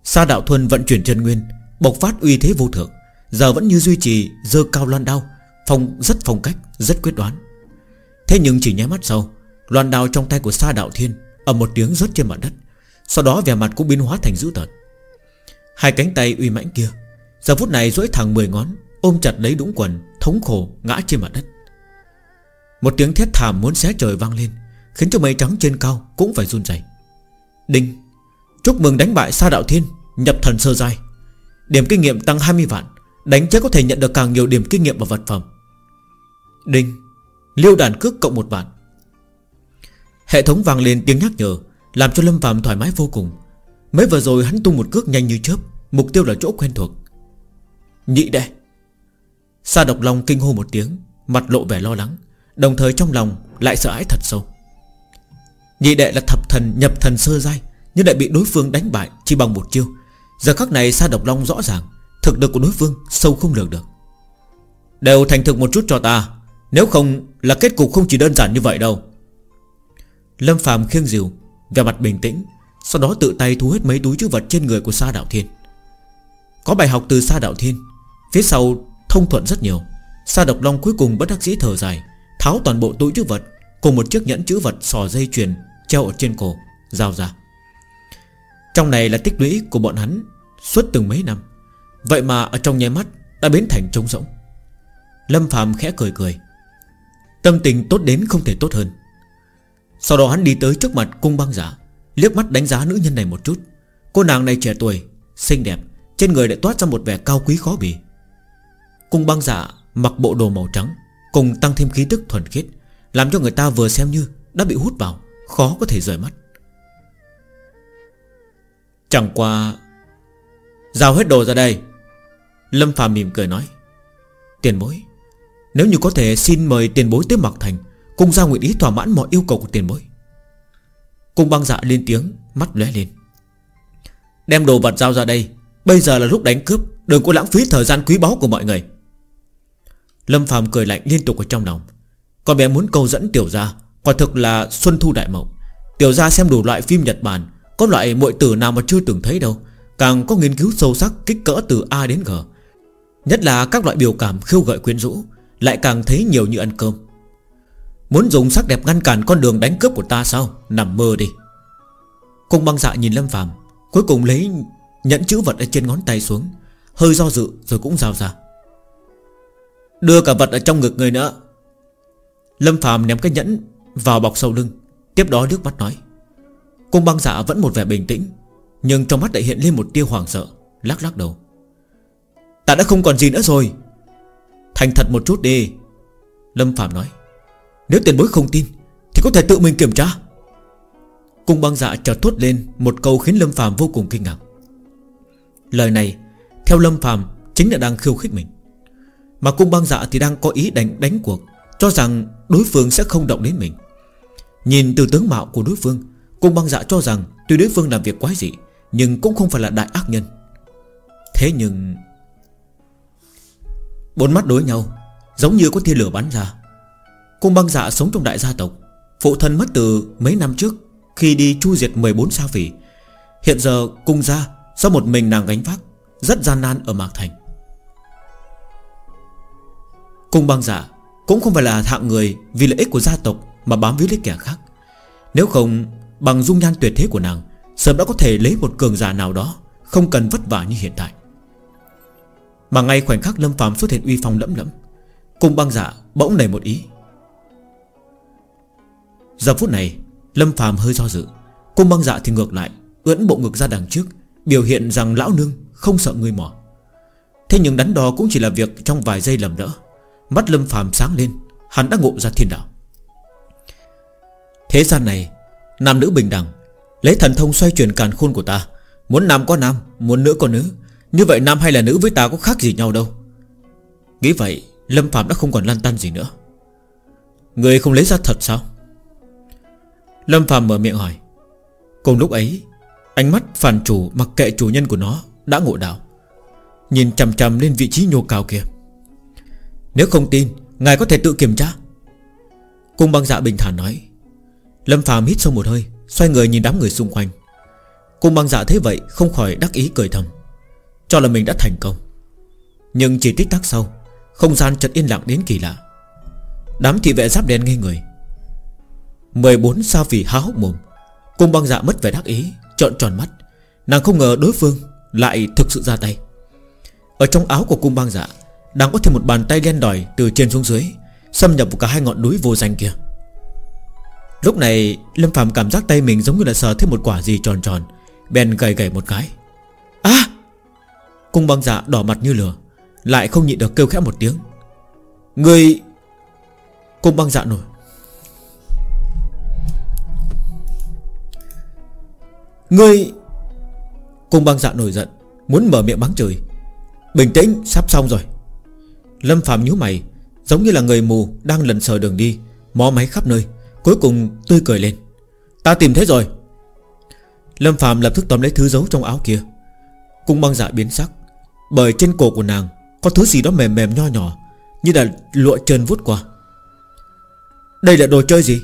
Sa Đạo Thuần vận chuyển chân nguyên, Bộc phát uy thế vô thượng, Giờ vẫn như duy trì dơ cao loan đao, Phong, rất phong cách, Rất quyết đoán. Thế nhưng chỉ nháy mắt sau Loan đào trong tay của Sa Đạo Thiên Ở một tiếng rớt trên mặt đất, Sau đó vẻ mặt cũng biến hóa thành dữ tợn. Hai cánh tay uy mãnh kia, Giờ phút này duỗi thẳng 10 ngón, Ôm chặt lấy đũng quần, Thống khổ ngã trên mặt đất. Một tiếng thét thảm muốn xé trời vang lên, Khiến cho mây trắng trên cao cũng phải run rẩy. Đinh! Chúc mừng đánh bại Sa Đạo Thiên, Nhập thần sơ giai. Điểm kinh nghiệm tăng 20 vạn, Đánh chết có thể nhận được càng nhiều điểm kinh nghiệm và vật phẩm. Đinh! Liêu đàn cước cộng một vạn Hệ thống vang lên tiếng nhắc nhở, Làm cho Lâm Phạm thoải mái vô cùng. Mới vừa rồi hắn tung một cước nhanh như chớp, Mục tiêu là chỗ quen thuộc. Nhị đệ. Sa độc long kinh hô một tiếng, Mặt lộ vẻ lo lắng, Đồng thời trong lòng lại sợ hãi thật sâu. Nhị đệ là thập thần nhập thần sơ giai, Nhưng lại bị đối phương đánh bại Chỉ bằng một chiêu. Giờ khắc này Sa độc long rõ ràng, Thực lực của đối phương sâu không lường được. Đều thành thực một chút cho ta. Nếu không là kết cục không chỉ đơn giản như vậy đâu. Lâm phàm khiêng diều Về mặt bình tĩnh, Sau đó tự tay thu hết mấy túi chữ vật trên người của Sa Đạo Thiên. Có bài học từ Sa Đạo Thiên, Phía sau thông thuận rất nhiều. Sa Độc Long cuối cùng bất đắc dĩ thở dài, Tháo toàn bộ túi chữ vật Cùng một chiếc nhẫn chữ vật sò dây chuyền Treo ở trên cổ, Giao ra. Trong này là tích lũy của bọn hắn Suốt từng mấy năm. Vậy mà ở trong nháy mắt Đã biến thành trống rỗng. Lâm Phạm khẽ cười cười. Tâm tình tốt đến không thể tốt hơn. Sau đó hắn đi tới trước mặt cung băng giả, Liếc mắt đánh giá nữ nhân này một chút. Cô nàng này trẻ tuổi, Xinh đẹp, Trên người lại toát ra một vẻ cao quý khó bì. Cung băng giả mặc bộ đồ màu trắng, Cùng tăng thêm khí tức thuần khiết, Làm cho người ta vừa xem như Đã bị hút vào, Khó có thể rời mắt. Chẳng qua, Giao hết đồ ra đây. Lâm Phàm mỉm cười nói, Tiền bối nếu như có thể, xin mời tiền bối tới Mạc Thành, Cùng ra nguyện ý thỏa mãn mọi yêu cầu của tiền bối. Cung băng dạ lên tiếng, Mắt lóe lên. Đem đồ vật giao ra đây, Bây giờ là lúc đánh cướp, Đừng có lãng phí thời gian quý báu của mọi người. Lâm Phạm cười lạnh liên tục ở trong lòng. Con bé muốn câu dẫn tiểu gia, Quả thực là Xuân Thu Đại Mộng Tiểu gia xem đủ loại phim Nhật Bản, Có loại mọi tử nào mà chưa từng thấy đâu. Càng có nghiên cứu sâu sắc, kích cỡ từ A đến G. Nhất là các loại biểu cảm khiêu gợi quyến rũ lại càng thấy nhiều như ăn cơm. Muốn dùng sắc đẹp ngăn cản con đường đánh cướp của ta sao? Nằm mơ đi. Cung băng dạ nhìn Lâm Phạm Cuối cùng lấy nhẫn chữ vật ở trên ngón tay xuống, Hơi do dự rồi cũng giao ra. Đưa cả vật ở trong ngực người nữa. Lâm Phạm ném cái nhẫn vào bọc sau lưng, Tiếp đó nước mắt nói. Cung băng dạ vẫn một vẻ bình tĩnh, Nhưng trong mắt lại hiện lên một tia hoàng sợ, Lắc lắc đầu. Ta đã không còn gì nữa rồi. Thành thật một chút đi. Lâm Phạm nói, Nếu tiền bối không tin, Thì có thể tự mình kiểm tra. Cung băng dạ chợt thốt lên Một câu khiến Lâm Phạm vô cùng kinh ngạc. Lời này, Theo Lâm Phạm chính là đang khiêu khích mình. Mà cung băng dạ thì đang có ý đánh đánh cuộc, Cho rằng đối phương sẽ không động đến mình. Nhìn từ tướng mạo của đối phương, Cung băng dạ cho rằng Tuy đối phương làm việc quái dị, Nhưng cũng không phải là đại ác nhân. Thế nhưng Bốn mắt đối nhau, Giống như có thiên lửa bắn ra. Cung băng dạ sống trong đại gia tộc, Phụ thân mất từ mấy năm trước, Khi đi chu diệt 14 sao phỉ. Hiện giờ, cung gia Do một mình nàng gánh vác, Rất gian nan ở Mạc Thành. Cung băng dạ Cũng không phải là hạng người Vì lợi ích của gia tộc Mà bám víu lấy kẻ khác. Nếu không, bằng dung nhan tuyệt thế của nàng, Sớm đã có thể lấy một cường giả nào đó Không cần vất vả như hiện tại. Mà ngay khoảnh khắc Lâm phàm xuất hiện uy phong lẫm lẫm, Cung băng giả bỗng nảy một ý. Giờ phút này, Lâm phàm hơi do dự, Cung băng dạ thì ngược lại, Ưỡn bộ ngực ra đằng trước, Biểu hiện rằng lão nương không sợ người mỏ Thế nhưng đắn đo cũng chỉ là việc trong vài giây lầm đỡ Mắt Lâm phàm sáng lên, Hắn đã ngộ ra thiên đạo. Thế gian này, Nam nữ bình đẳng, Lấy thần thông xoay chuyển càn khôn của ta, Muốn nam có nam, Muốn nữ có nữ như vậy nam hay là nữ với ta có khác gì nhau đâu. Nghĩ vậy, Lâm Phạm đã không còn lan tăn gì nữa. Người không lấy ra thật sao? Lâm Phạm mở miệng hỏi. Cùng lúc ấy, Ánh mắt phản chủ mặc kệ chủ nhân của nó Đã ngộ đạo Nhìn chằm chằm lên vị trí nhô cao kia. Nếu không tin, Ngài có thể tự kiểm tra. Cung băng dạ bình thản nói. Lâm phạm hít sâu một hơi, Xoay người nhìn đám người xung quanh. Cung băng dạ thấy vậy không khỏi đắc ý cười thầm. Cho là mình đã thành công. Nhưng chỉ tích tắc sau, Không gian chợt yên lặng đến kỳ lạ. Đám thị vệ giáp đen ngây người. 14 sao vì há hốc mồm. Cung băng dạ mất vẻ đắc ý, Trợn tròn mắt. Nàng không ngờ đối phương lại thực sự ra tay. Ở trong áo của cung băng dạ Đang có thêm một bàn tay đen đòi từ trên xuống dưới, Xâm nhập vào cả hai ngọn núi vô danh kia. Lúc này, Lâm Phạm cảm giác tay mình giống như là sờ thêm một quả gì tròn tròn, Bèn gầy gầy một cái. Cung băng dạ đỏ mặt như lửa, Lại không nhịn được kêu khẽ một tiếng. Người Cung băng dạ nổi. Người Cung băng dạ nổi giận, Muốn mở miệng bắn trời Bình tĩnh, sắp xong rồi. Lâm Phạm nhíu mày, Giống như là người mù đang lần sờ đường đi, Mó máy khắp nơi, Cuối cùng tươi cười lên. Ta tìm thấy rồi. Lâm Phạm lập tức tóm lấy thứ giấu trong áo kia. Cung băng dạ biến sắc. Bởi trên cổ của nàng, Có thứ gì đó mềm mềm nho nhỏ, Như là lụa trơn vút qua. Đây là đồ chơi gì?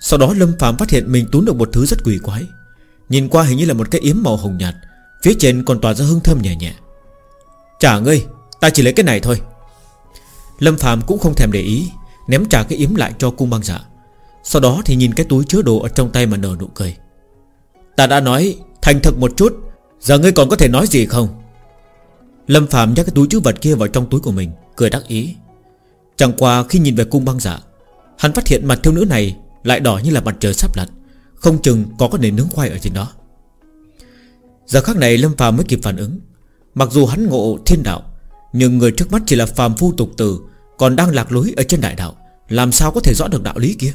Sau đó Lâm Phạm phát hiện mình túm được một thứ rất quỷ quái. Nhìn qua hình như là một cái yếm màu hồng nhạt, Phía trên còn tỏa ra hương thơm nhẹ nhẹ. Trả ngươi Ta chỉ lấy cái này thôi. Lâm Phạm cũng không thèm để ý, Ném trả cái yếm lại cho cung băng dạ. giả Sau đó thì nhìn cái túi chứa đồ ở trong tay mà nở nụ cười. Ta đã nói, Thành thật một chút, Giờ ngươi còn có thể nói gì không? Lâm Phạm nhắc cái túi chứa vật kia vào trong túi của mình Cười đắc ý. Chẳng qua khi nhìn về cung băng giả, Hắn phát hiện mặt thiếu nữ này Lại đỏ như là mặt trời sắp lặn Không chừng có có nền nướng khoai ở trên đó. Giờ khắc này Lâm Phạm mới kịp phản ứng. Mặc dù hắn ngộ thiên đạo Nhưng người trước mắt chỉ là phàm phu tục tử Còn đang lạc lối ở trên đại đạo Làm sao có thể rõ được đạo lý kia?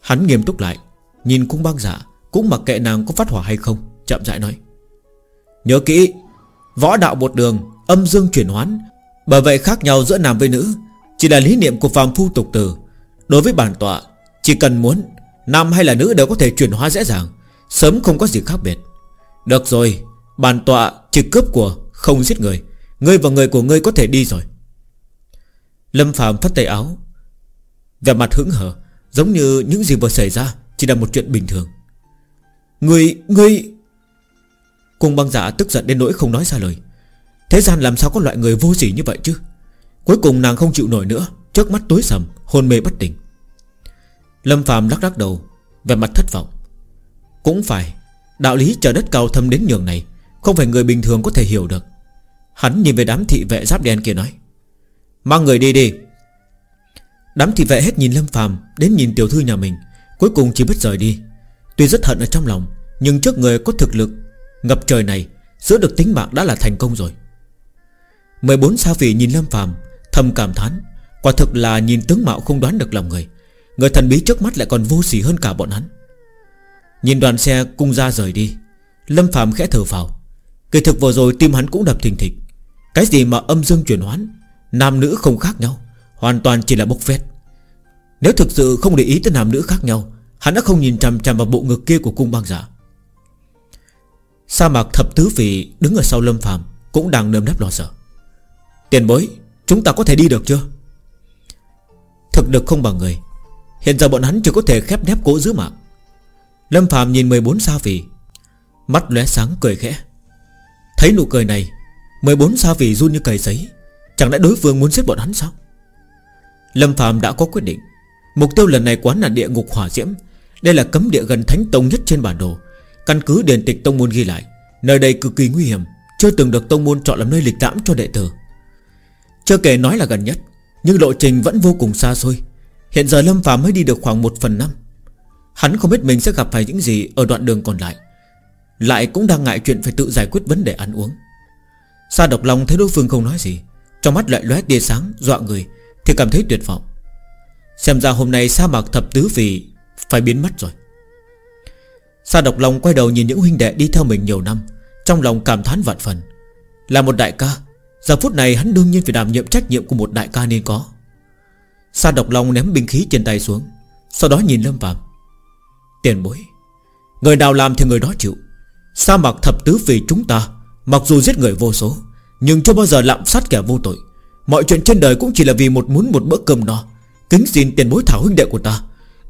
Hắn nghiêm túc lại Nhìn cung băng giả Cũng mặc kệ nàng có phát hỏa hay không Chậm rãi nói. Nhớ kỹ Võ đạo một đường Âm dương chuyển hoán. Bởi vậy khác nhau giữa nam với nữ Chỉ là lý niệm của phàm phu tục tử. Đối với bản tọa Chỉ cần muốn Nam hay là nữ đều có thể chuyển hóa dễ dàng Sớm không có gì khác biệt. Được rồi Bản tọa chỉ cướp của Không giết người. Ngươi và người của ngươi có thể đi rồi. Lâm Phạm phất tay áo Về mặt hững hờ Giống như những gì vừa xảy ra Chỉ là một chuyện bình thường. Ngươi, ngươi Cung băng giả tức giận đến nỗi không nói ra lời. Thế gian làm sao có loại người vô sỉ như vậy chứ? Cuối cùng nàng không chịu nổi nữa, Trước mắt tối sầm, Hôn mê bất tỉnh. Lâm phàm lắc lắc đầu Về mặt thất vọng. Cũng phải, Đạo lý trời đất cao thâm đến nhường này, Không phải người bình thường có thể hiểu được. Hắn nhìn về đám thị vệ giáp đen kia nói, Mang người đi đi. Đám thị vệ hết nhìn Lâm Phàm, Đến nhìn tiểu thư nhà mình, Cuối cùng chỉ biết rời đi. Tuy rất hận ở trong lòng, Nhưng trước người có thực lực Ngập trời này Giữ được tính mạng đã là thành công rồi. 14 sao vị nhìn Lâm Phàm, Thầm cảm thán, Quả thực là nhìn tướng mạo không đoán được lòng người. Người thần bí trước mắt lại còn vô sỉ hơn cả bọn hắn. Nhìn đoàn xe cung ra rời đi, Lâm Phạm khẽ thở vào Kỳ thực vừa rồi tim hắn cũng đập thình thịch. Cái gì mà âm dương chuyển hoán, Nam nữ không khác nhau, Hoàn toàn chỉ là bốc phét. Nếu thực sự không để ý tới nam nữ khác nhau, Hắn đã không nhìn chằm chằm vào bộ ngực kia của cung băng giả. Sa mạc thập tứ vị đứng ở sau lâm phàm Cũng đang nơm nớp lo sợ. Tiền bối, Chúng ta có thể đi được chưa? Thực lực không bằng người. Hiện giờ bọn hắn chỉ có thể khép nép cố giữ mạng. Lâm phàm nhìn 14 sa vị, Mắt lóe sáng cười khẽ. Thấy nụ cười này 14 sa vị run như cầy giấy Chẳng lẽ đối phương muốn giết bọn hắn sao? Lâm phàm đã có quyết định. Mục tiêu lần này quán là địa ngục hỏa diễm. Đây là cấm địa gần thánh tông nhất trên bản đồ. Căn cứ điển tịch tông môn ghi lại, Nơi đây cực kỳ nguy hiểm, Chưa từng được tông môn chọn làm nơi lịch lãm cho đệ tử. Chưa kể nói là gần nhất, Nhưng lộ trình vẫn vô cùng xa xôi. Hiện giờ Lâm Phạm mới đi được khoảng 1 phần 5 Hắn không biết mình sẽ gặp phải những gì Ở đoạn đường còn lại Lại cũng đang ngại chuyện phải tự giải quyết vấn đề ăn uống. Sa độc long thấy đối phương không nói gì, Trong mắt lại lóe tia sáng, dọa người, Thì cảm thấy tuyệt vọng. Xem ra hôm nay sa mạc thập tứ vì Phải biến mất rồi. Sa độc lòng quay đầu nhìn những huynh đệ đi theo mình nhiều năm, Trong lòng cảm thán vạn phần. Là một đại ca, Giờ phút này hắn đương nhiên phải đảm nhiệm trách nhiệm của một đại ca nên có. Sa độc lòng ném binh khí trên tay xuống, Sau đó nhìn Lâm Phạm Tiền bối, Người nào làm thì người đó chịu. Sa mạc thập tứ vì chúng ta, Mặc dù giết người vô số, Nhưng chưa bao giờ lạm sát kẻ vô tội. Mọi chuyện trên đời cũng chỉ là vì một muốn một bữa cơm no. Kính xin tiền bối thảo huynh đệ của ta.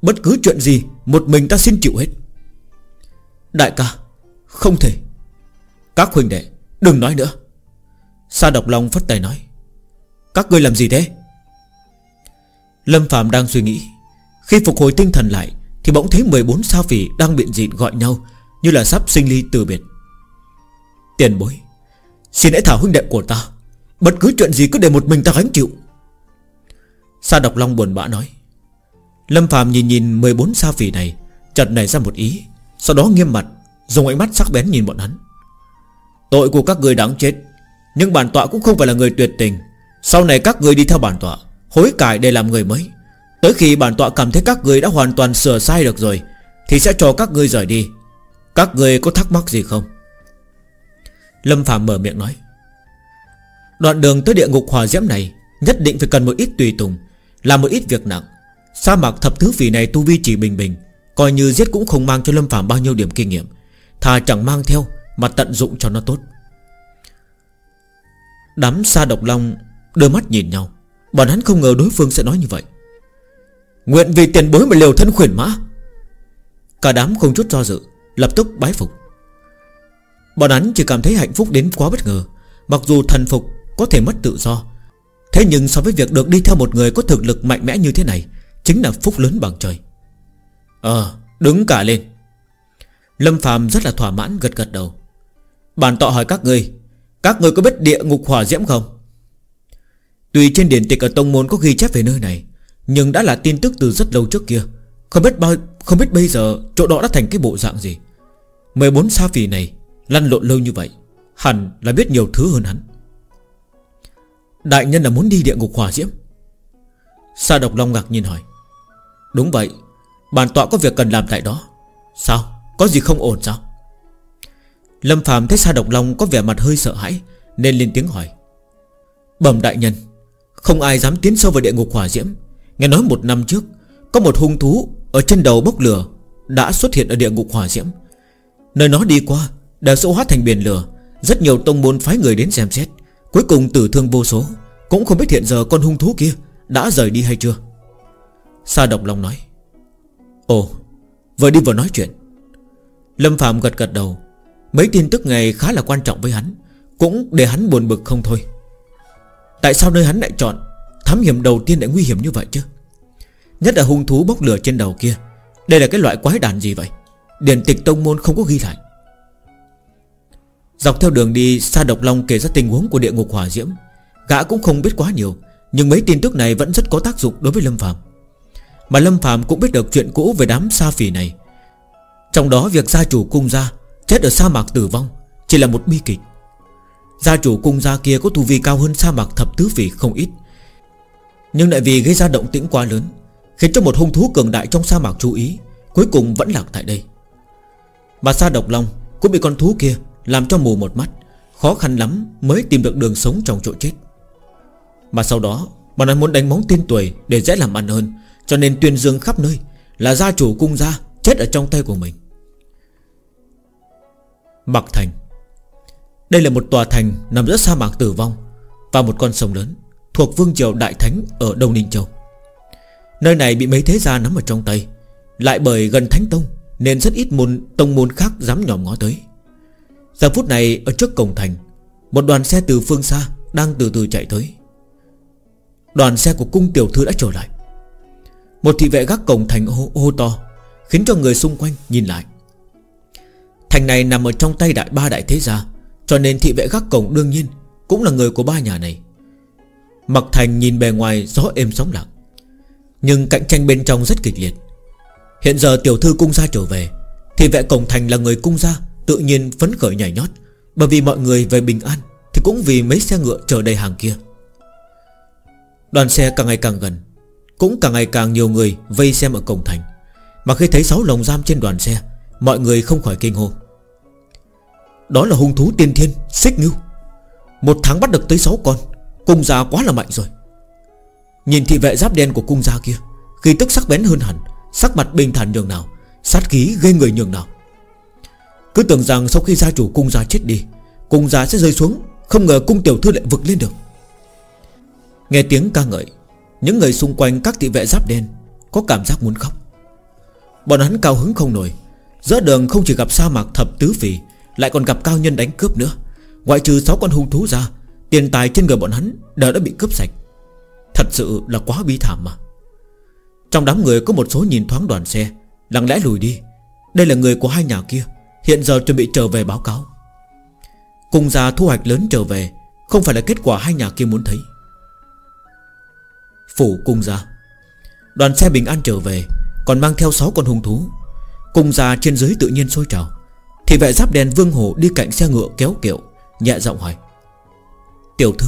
Bất cứ chuyện gì, Một mình ta xin chịu hết. Đại ca, Không thể. Các huynh đệ, Đừng nói nữa. Sa độc long phất tay nói, Các ngươi làm gì thế? Lâm Phạm đang suy nghĩ, Khi phục hồi tinh thần lại, Thì bỗng thấy 14 sao phỉ đang biện dịn gọi nhau Như là sắp sinh ly từ biệt. Tiền bối, Xin hãy thả huynh đệ của ta, Bất cứ chuyện gì cứ để một mình ta gánh chịu. Sa độc long buồn bã nói, Lâm Phạm nhìn nhìn 14 sao phỉ này, Chợt nảy ra một ý. Sau đó nghiêm mặt, Dùng ánh mắt sắc bén nhìn bọn hắn. Tội của các người đáng chết, Nhưng bản tọa cũng không phải là người tuyệt tình. Sau này các người đi theo bản tọa, Hối cải để làm người mới. Tới khi bản tọa cảm thấy các người đã hoàn toàn sửa sai được rồi, Thì sẽ cho các người rời đi. Các người có thắc mắc gì không? Lâm Phạm mở miệng nói, Đoạn đường tới địa ngục hòa diễm này Nhất định phải cần một ít tùy tùng Làm một ít việc nặng. Sa mạc thập thứ phỉ này tu vi chỉ bình bình Coi như giết cũng không mang cho Lâm Phạm bao nhiêu điểm kinh nghiệm. Thà chẳng mang theo Mà tận dụng cho nó tốt. Đám sa độc long Đưa mắt nhìn nhau. Bọn hắn không ngờ đối phương sẽ nói như vậy. Nguyện vì tiền bối mà liều thân khuyển mã. Cả đám không chút do dự, Lập tức bái phục. Bọn hắn chỉ cảm thấy hạnh phúc đến quá bất ngờ. Mặc dù thần phục có thể mất tự do, Thế nhưng so với việc được đi theo một người có thực lực mạnh mẽ như thế này, Chính là phúc lớn bằng trời. Ờ đứng cả lên. Lâm Phạm rất là thỏa mãn gật gật đầu. Bản tọa hỏi các ngươi, Các ngươi có biết địa ngục hỏa diễm không? Tuy trên điển tịch ở Tông Môn có ghi chép về nơi này Nhưng đã là tin tức từ rất lâu trước kia. Không biết bao không biết bây giờ Chỗ đó đã thành cái bộ dạng gì. 14 sa phì này Lăn lộn lâu như vậy Hẳn là biết nhiều thứ hơn hắn Đại nhân là muốn đi địa ngục hỏa diễm? Sa độc long ngạc nhìn hỏi. Đúng vậy Bản tọa có việc cần làm tại đó. Sao? Có gì không ổn sao? Lâm phàm thấy Sa độc long có vẻ mặt hơi sợ hãi, Nên lên tiếng hỏi. Bẩm đại nhân, Không ai dám tiến sâu vào địa ngục hỏa diễm. Nghe nói một năm trước, Có một hung thú ở trên đầu bốc lửa Đã xuất hiện ở địa ngục hỏa diễm. Nơi nó đi qua Đều sẽ hóa thành biển lửa. Rất nhiều tông môn phái người đến xem xét. Cuối cùng tử thương vô số. Cũng không biết hiện giờ con hung thú kia Đã rời đi hay chưa. Sa độc long nói. Ồ, Vừa đi vừa nói chuyện. Lâm Phạm gật gật đầu. Mấy tin tức này khá là quan trọng với hắn, Cũng để hắn buồn bực không thôi. Tại sao nơi hắn lại chọn Thám hiểm đầu tiên lại nguy hiểm như vậy chứ? Nhất là hung thú bốc lửa trên đầu kia, Đây là cái loại quái đàn gì vậy? Điển tịch tông môn không có ghi lại. Dọc theo đường đi, Sa Độc Long kể ra tình huống của địa ngục hỏa diễm. Gã cũng không biết quá nhiều, Nhưng mấy tin tức này vẫn rất có tác dụng đối với Lâm Phạm. Mà Lâm Phạm cũng biết được chuyện cũ về đám sa phỉ này. Trong đó việc gia chủ cung gia Chết ở sa mạc tử vong Chỉ là một bi kịch. Gia chủ cung gia kia có tu vi cao hơn sa mạc thập tứ phỉ không ít. Nhưng lại vì gây ra động tĩnh quá lớn, Khiến cho một hung thú cường đại trong sa mạc chú ý Cuối cùng vẫn lạc tại đây. Mà sa độc long cũng bị con thú kia làm cho mù một mắt, Khó khăn lắm mới tìm được đường sống trong chỗ chết. Mà sau đó mà nó muốn đánh móng tên tuổi để dễ làm ăn hơn cho nên tuyên dương khắp nơi Là gia chủ cung gia chết ở trong tay của mình. Mặc Thành. Đây là một tòa thành nằm giữa sa mạc tử vong Và một con sông lớn Thuộc vương triều Đại Thánh ở Đông Ninh Châu. Nơi này bị mấy thế gia nắm ở trong tay, Lại bởi gần Thánh Tông Nên rất ít môn, tông môn khác dám nhòm ngó tới. Giờ phút này ở trước cổng thành, Một đoàn xe từ phương xa Đang từ từ chạy tới. Đoàn xe của cung tiểu thư đã trở lại. Một thị vệ gác cổng thành hô, hô to Khiến cho người xung quanh nhìn lại. Thành này nằm ở trong tay đại ba đại thế gia Cho nên thị vệ gác cổng đương nhiên Cũng là người của ba nhà này. Mặc thành nhìn bề ngoài gió êm sóng lặng Nhưng cạnh tranh bên trong rất kịch liệt. Hiện giờ tiểu thư cung gia trở về Thị vệ cổng thành là người cung gia Tự nhiên phấn khởi nhảy nhót Bởi vì mọi người về bình an Thì cũng vì mấy xe ngựa chờ đầy hàng kia. Đoàn xe càng ngày càng gần cũng càng ngày càng nhiều người Vây xem ở cổng thành. Mà khi thấy sáu lồng giam trên đoàn xe, Mọi người không khỏi kinh hồn. Đó là hung thú tiên thiên, Xích ngưu Một tháng bắt được tới 6 con, Cung gia quá là mạnh rồi. Nhìn thị vệ giáp đen của cung gia kia, Khi tức sắc bén hơn hẳn, Sắc mặt bình thản nhường nào, Sát khí gây người nhường nào. Cứ tưởng rằng sau khi gia chủ cung gia chết đi, Cung gia sẽ rơi xuống, Không ngờ cung tiểu thư lại vực lên được. Nghe tiếng ca ngợi những người xung quanh các thị vệ giáp đen Có cảm giác muốn khóc. Bọn hắn cao hứng không nổi. Giữa đường không chỉ gặp sa mạc thập tứ phì, Lại còn gặp cao nhân đánh cướp nữa. Ngoại trừ 6 con hung thú ra, Tiền tài trên người bọn hắn đều đã bị cướp sạch. Thật sự là quá bi thảm mà. Trong đám người có một số nhìn thoáng đoàn xe, Lặng lẽ lùi đi. Đây là người của hai nhà kia, Hiện giờ chuẩn bị trở về báo cáo. Cùng già thu hoạch lớn trở về, Không phải là kết quả hai nhà kia muốn thấy. Phủ cung gia. Đoàn xe bình an trở về Còn mang theo 6 con hung thú. Cung già trên dưới tự nhiên sôi trào. Thì vệ giáp đèn vương hồ đi cạnh xe ngựa kéo kiệu Nhẹ giọng hỏi. Tiểu thư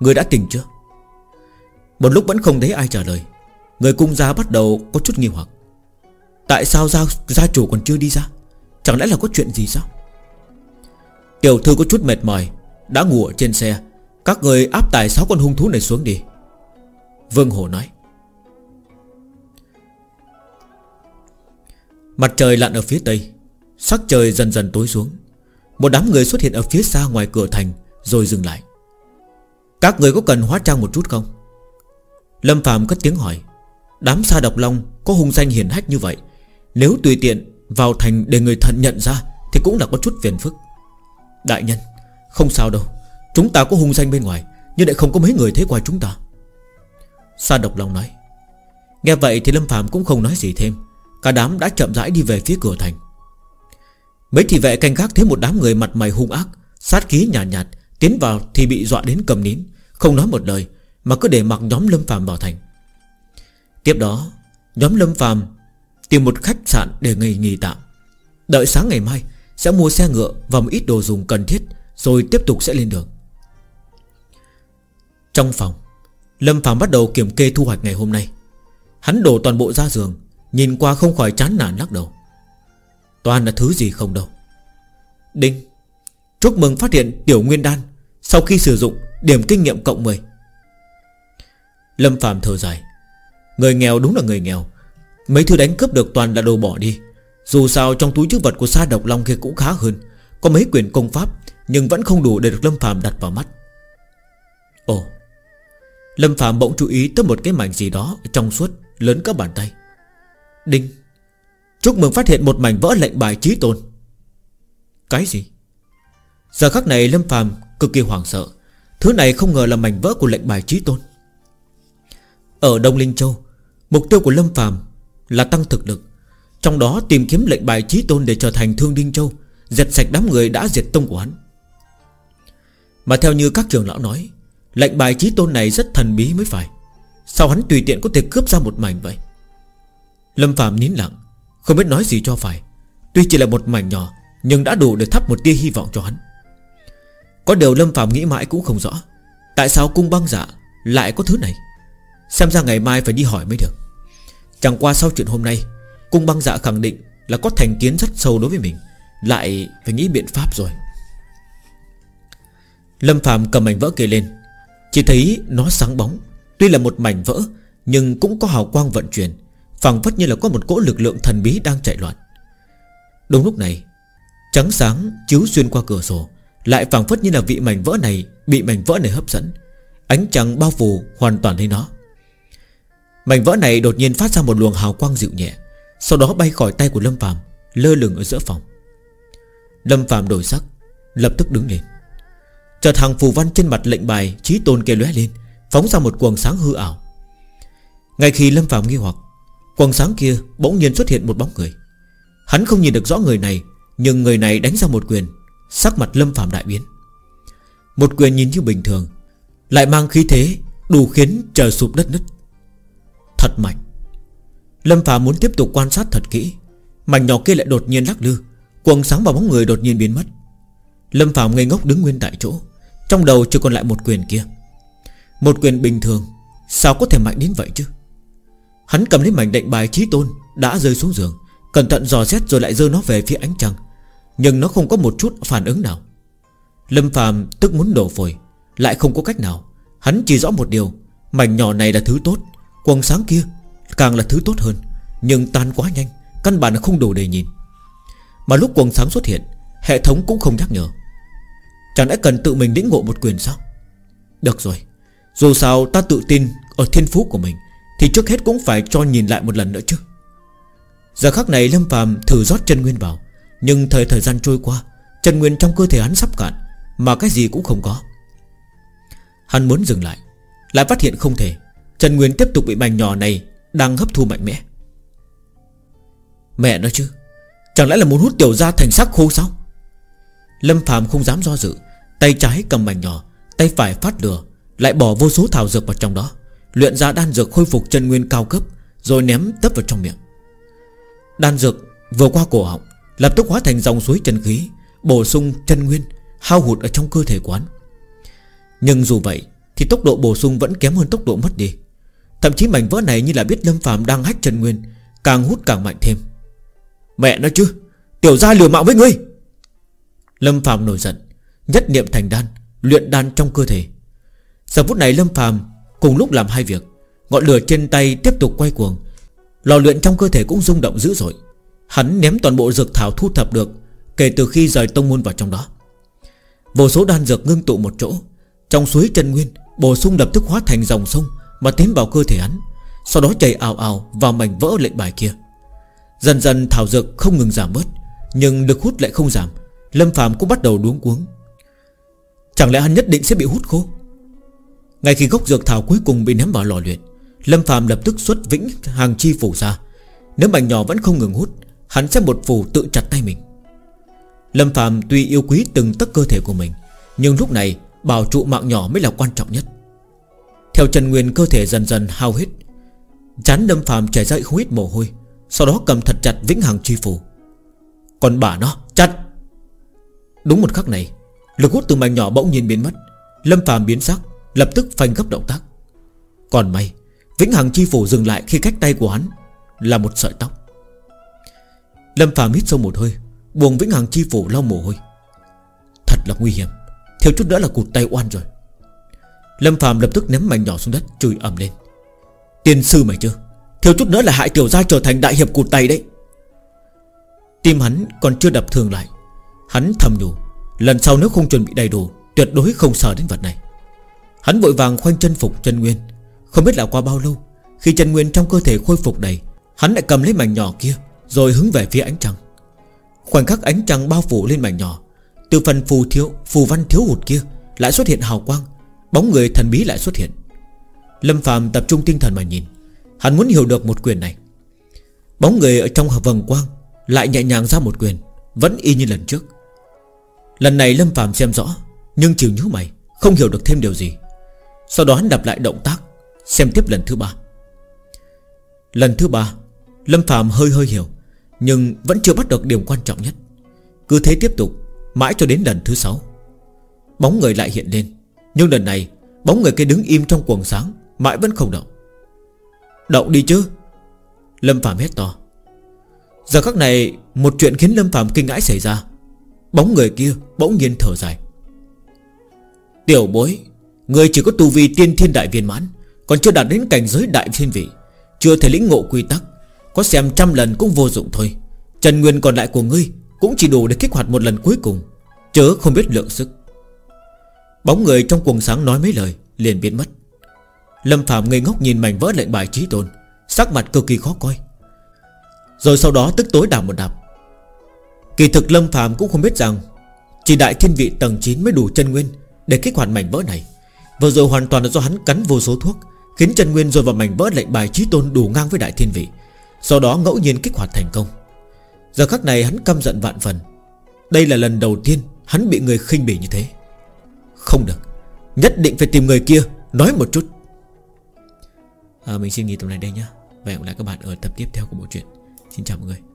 Người đã tỉnh chưa? Một lúc vẫn không thấy ai trả lời. Người cung gia bắt đầu có chút nghi hoặc. Tại sao gia, gia chủ còn chưa đi ra? Chẳng lẽ là có chuyện gì sao? Tiểu thư có chút mệt mỏi Đã ngủ ở trên xe. Các người áp tải sáu con hung thú này xuống đi. Vương Hồ nói. Mặt trời lặn ở phía tây, Sắc trời dần dần tối xuống. Một đám người xuất hiện ở phía xa ngoài cửa thành, Rồi dừng lại. Các người có cần hóa trang một chút không? Lâm Phạm cất tiếng hỏi. Đám sa độc long có hung danh hiển hách như vậy. Nếu tùy tiện vào thành để người thận nhận ra, Thì cũng là có chút phiền phức. Đại nhân, Không sao đâu. Chúng ta có hung danh bên ngoài, Nhưng lại không có mấy người thấy qua chúng ta. Sa độc long nói. Nghe vậy thì Lâm Phạm cũng không nói gì thêm. Cả đám đã chậm rãi đi về phía cửa thành. Mấy thị vệ canh gác thấy một đám người mặt mày hung ác Sát khí nhàn nhạt, nhạt Tiến vào thì bị dọa đến cầm nín. Không nói một lời Mà cứ để mặc nhóm Lâm Phạm vào thành. Tiếp đó Nhóm Lâm Phạm Tìm một khách sạn để nghỉ nghỉ tạm. Đợi sáng ngày mai Sẽ mua xe ngựa và một ít đồ dùng cần thiết Rồi tiếp tục sẽ lên đường. Trong phòng Lâm Phạm bắt đầu kiểm kê thu hoạch ngày hôm nay. Hắn đổ toàn bộ ra giường, Nhìn qua không khỏi chán nản lắc đầu. Toàn là thứ gì không đâu. Đinh, Chúc mừng phát hiện tiểu nguyên đan Sau khi sử dụng điểm kinh nghiệm cộng 10 Lâm Phạm thở dài. Người nghèo đúng là người nghèo. Mấy thứ đánh cướp được toàn là đồ bỏ đi. Dù sao trong túi chức vật của sa độc long kia cũng khá hơn. Có mấy quyền công pháp, Nhưng vẫn không đủ để được Lâm Phạm đặt vào mắt. Ồ Lâm Phạm bỗng chú ý tới một cái mảnh gì đó Trong suốt, lớn các bàn tay. Đinh, Chúc mừng phát hiện một mảnh vỡ lệnh bài trí tôn. Cái gì? Giờ khắc này Lâm Phạm cực kỳ hoảng sợ. Thứ này không ngờ là mảnh vỡ của lệnh bài trí tôn. Ở Đông Linh Châu, Mục tiêu của Lâm Phạm là tăng thực lực. Trong đó tìm kiếm lệnh bài trí tôn để trở thành Thương Đinh Châu Diệt sạch đám người đã diệt tông của hắn. Mà theo như các trường lão nói Lệnh bài trí tôn này rất thần bí mới phải. Sao hắn tùy tiện có thể cướp ra một mảnh vậy? Lâm Phạm nín lặng, Không biết nói gì cho phải. Tuy chỉ là một mảnh nhỏ, Nhưng đã đủ để thắp một tia hy vọng cho hắn. Có điều Lâm Phạm nghĩ mãi cũng không rõ, Tại sao cung băng dạ Lại có thứ này? Xem ra ngày mai phải đi hỏi mới được. Chẳng qua sau chuyện hôm nay, Cung băng dạ khẳng định là có thành kiến rất sâu đối với mình, Lại phải nghĩ biện pháp rồi. Lâm Phạm cầm mảnh vỡ kề lên chỉ thấy nó sáng bóng. Tuy là một mảnh vỡ, Nhưng cũng có hào quang vận chuyển, phảng phất như là có một cỗ lực lượng thần bí đang chạy loạn. Đúng lúc này, Trắng sáng chiếu xuyên qua cửa sổ, Lại phảng phất như là vị mảnh vỡ này Bị mảnh vỡ này hấp dẫn. Ánh trăng bao phủ hoàn toàn lên nó. Mảnh vỡ này đột nhiên phát ra một luồng hào quang dịu nhẹ, Sau đó bay khỏi tay của Lâm Phạm Lơ lửng ở giữa phòng. Lâm Phạm đổi sắc, Lập tức đứng lên. Chợt hàng phù văn trên mặt lệnh bài Trí tôn kia lóe lên, Phóng ra một quần sáng hư ảo. Ngay khi Lâm Phạm nghi hoặc Quần sáng kia bỗng nhiên xuất hiện một bóng người. Hắn không nhìn được rõ người này, Nhưng người này đánh ra một quyền, Sắc mặt Lâm Phạm đại biến. Một quyền nhìn như bình thường, Lại mang khí thế đủ khiến trời sụp đất nứt. Thật mạnh. Lâm Phạm muốn tiếp tục quan sát thật kỹ, Mảnh nhỏ kia lại đột nhiên lắc lư Quần sáng và bóng người đột nhiên biến mất. Lâm Phạm ngây ngốc đứng nguyên tại chỗ. Trong đầu chỉ còn lại một quyền kia. Một quyền bình thường. Sao có thể mạnh đến vậy chứ? Hắn cầm lấy mảnh đệnh bài trí tôn, Đã rơi xuống giường, Cẩn thận dò xét rồi lại dơ nó về phía ánh trăng. Nhưng nó không có một chút phản ứng nào. Lâm phàm tức muốn đổ phổi, Lại không có cách nào. Hắn chỉ rõ một điều, Mảnh nhỏ này là thứ tốt Quần sáng kia càng là thứ tốt hơn, Nhưng tan quá nhanh, Căn bản là không đủ để nhìn. Mà lúc quần sáng xuất hiện, Hệ thống cũng không nhắc nhở. Chẳng lẽ cần tự mình lĩnh ngộ một quyền sao? Được rồi, Dù sao ta tự tin ở thiên phú của mình, Thì trước hết cũng phải cho nhìn lại một lần nữa chứ. Giờ khắc này Lâm phàm thử rót chân nguyên vào, Nhưng thời thời gian trôi qua, Chân nguyên trong cơ thể hắn sắp cạn, Mà cái gì cũng không có. Hắn muốn dừng lại Lại phát hiện không thể, Chân nguyên tiếp tục bị mảnh nhỏ này Đang hấp thu mạnh mẽ. Mẹ nói chứ, Chẳng lẽ là muốn hút tiểu ra thành xác khô sao? Lâm Phạm không dám do dự Tay trái cầm mảnh nhỏ, Tay phải phát lửa, Lại bỏ vô số thảo dược vào trong đó, Luyện ra đan dược khôi phục chân nguyên cao cấp, Rồi ném tấp vào trong miệng. Đan dược vừa qua cổ họng, Lập tức hóa thành dòng suối chân khí, Bổ sung chân nguyên, Hao hụt ở trong cơ thể quán. Nhưng dù vậy Thì tốc độ bổ sung vẫn kém hơn tốc độ mất đi. Thậm chí mảnh vỡ này như là biết Lâm Phạm đang hách chân nguyên, Càng hút càng mạnh thêm. Mẹ nói chứ, Tiểu gia liều mạng với ngươi! Lâm Phạm nổi giận. Nhất niệm thành đan, Luyện đan trong cơ thể. Giờ phút này Lâm phàm cùng lúc làm hai việc, Ngọn lửa trên tay tiếp tục quay cuồng. Lò luyện trong cơ thể cũng rung động dữ dội. Hắn ném toàn bộ dược thảo thu thập được Kể từ khi rời tông môn vào trong đó. Vô số đan dược ngưng tụ một chỗ, Trong suối chân nguyên Bổ sung lập tức hóa thành dòng sông Mà tiến vào cơ thể hắn, Sau đó chảy ào ào vào mảnh vỡ lệnh bài kia. Dần dần thảo dược không ngừng giảm bớt, Nhưng lực hút lại không giảm. Lâm phàm cũng bắt đầu đuống cuống. Chẳng lẽ hắn nhất định sẽ bị hút khô? Ngay khi gốc dược thảo cuối cùng bị ném vào lò luyện, Lâm Phạm lập tức xuất vĩnh hàng chi phủ ra. Nếu mảnh nhỏ vẫn không ngừng hút, Hắn sẽ một phủ tự chặt tay mình. Lâm Phạm tuy yêu quý từng tất cơ thể của mình, Nhưng lúc này, Bảo trụ mạng nhỏ mới là quan trọng nhất. Theo Trần Nguyên cơ thể dần dần hao hết, Chán Lâm Phạm chảy ra không ít mồ hôi, Sau đó cầm thật chặt vĩnh hằng chi phủ. Còn bà nó, chặt! Đúng một khắc này Lực hút từ mảnh nhỏ bỗng nhiên biến mất. Lâm phàm biến sắc, Lập tức phanh gấp động tác. Còn may, Vĩnh Hằng chi phủ dừng lại khi cách tay của hắn Là một sợi tóc. Lâm phàm hít sâu một hơi buồn Vĩnh Hằng chi phủ lau mồ hôi. Thật là nguy hiểm, Thiếu chút nữa là cụt tay oan rồi. Lâm phàm lập tức ném mảnh nhỏ xuống đất, Chửi ầm lên. Tiên sư mày chưa? Thiếu chút nữa là hại tiểu gia trở thành đại hiệp cụt tay đấy. Tim hắn còn chưa đập thường lại, Hắn thầm nhủ. Lần sau nếu không chuẩn bị đầy đủ, Tuyệt đối không sợ đến vật này. Hắn vội vàng khoanh chân phục chân nguyên. Không biết là qua bao lâu, Khi chân nguyên trong cơ thể khôi phục đầy, Hắn lại cầm lấy mảnh nhỏ kia, Rồi hướng về phía ánh trăng. Khoảnh khắc ánh trăng bao phủ lên mảnh nhỏ, Từ phần phù thiếu phù văn thiếu hụt kia Lại xuất hiện hào quang, Bóng người thần bí lại xuất hiện. Lâm phàm tập trung tinh thần mà nhìn, Hắn muốn hiểu được một quyền này. Bóng người ở trong vầng quang Lại nhẹ nhàng ra một quyền, Vẫn y như lần trước. Lần này Lâm phàm xem rõ, Nhưng chịu nhú mày Không hiểu được thêm điều gì. Sau đó hắn đập lại động tác, Xem tiếp lần thứ ba. Lần thứ ba, Lâm phàm hơi hơi hiểu, Nhưng vẫn chưa bắt được điểm quan trọng nhất. Cứ thế tiếp tục, Mãi cho đến lần thứ sáu. Bóng người lại hiện lên, Nhưng lần này, Bóng người kia đứng im trong quần sáng, Mãi vẫn không động. Động đi chứ? Lâm Phạm hét to. Giờ khắc này, Một chuyện khiến Lâm Phạm kinh ngãi xảy ra. Bóng người kia bỗng nhiên thở dài. Tiểu bối, Người chỉ có tu vi tiên thiên đại viên mãn, Còn chưa đạt đến cảnh giới đại thiên vị, Chưa thể lĩnh ngộ quy tắc, Có xem trăm lần cũng vô dụng thôi. Trần Nguyên còn lại của ngươi Cũng chỉ đủ để kích hoạt một lần cuối cùng, Chớ không biết lượng sức. Bóng người trong quần sáng nói mấy lời, Liền biến mất. Lâm Phạm ngây ngốc nhìn mảnh vỡ lệnh bài trí tôn, Sắc mặt cực kỳ khó coi. Rồi sau đó tức tối đảo một đạp Kỳ thực Lâm Phạm cũng không biết rằng Chỉ đại thiên vị tầng 9 mới đủ chân nguyên Để kích hoạt mảnh vỡ này. Vừa rồi hoàn toàn là do hắn cắn vô số thuốc Khiến chân nguyên rồi vào mảnh vỡ lệnh bài trí tôn đủ ngang với đại thiên vị Sau đó ngẫu nhiên kích hoạt thành công. Giờ khắc này hắn căm giận vạn phần. Đây là lần đầu tiên Hắn bị người khinh bỉ như thế. Không được Nhất định phải tìm người kia Nói một chút. À, Mình xin nghỉ tập này đây nhé Và hẹn gặp lại các bạn ở tập tiếp theo của bộ truyện. Xin chào mọi người.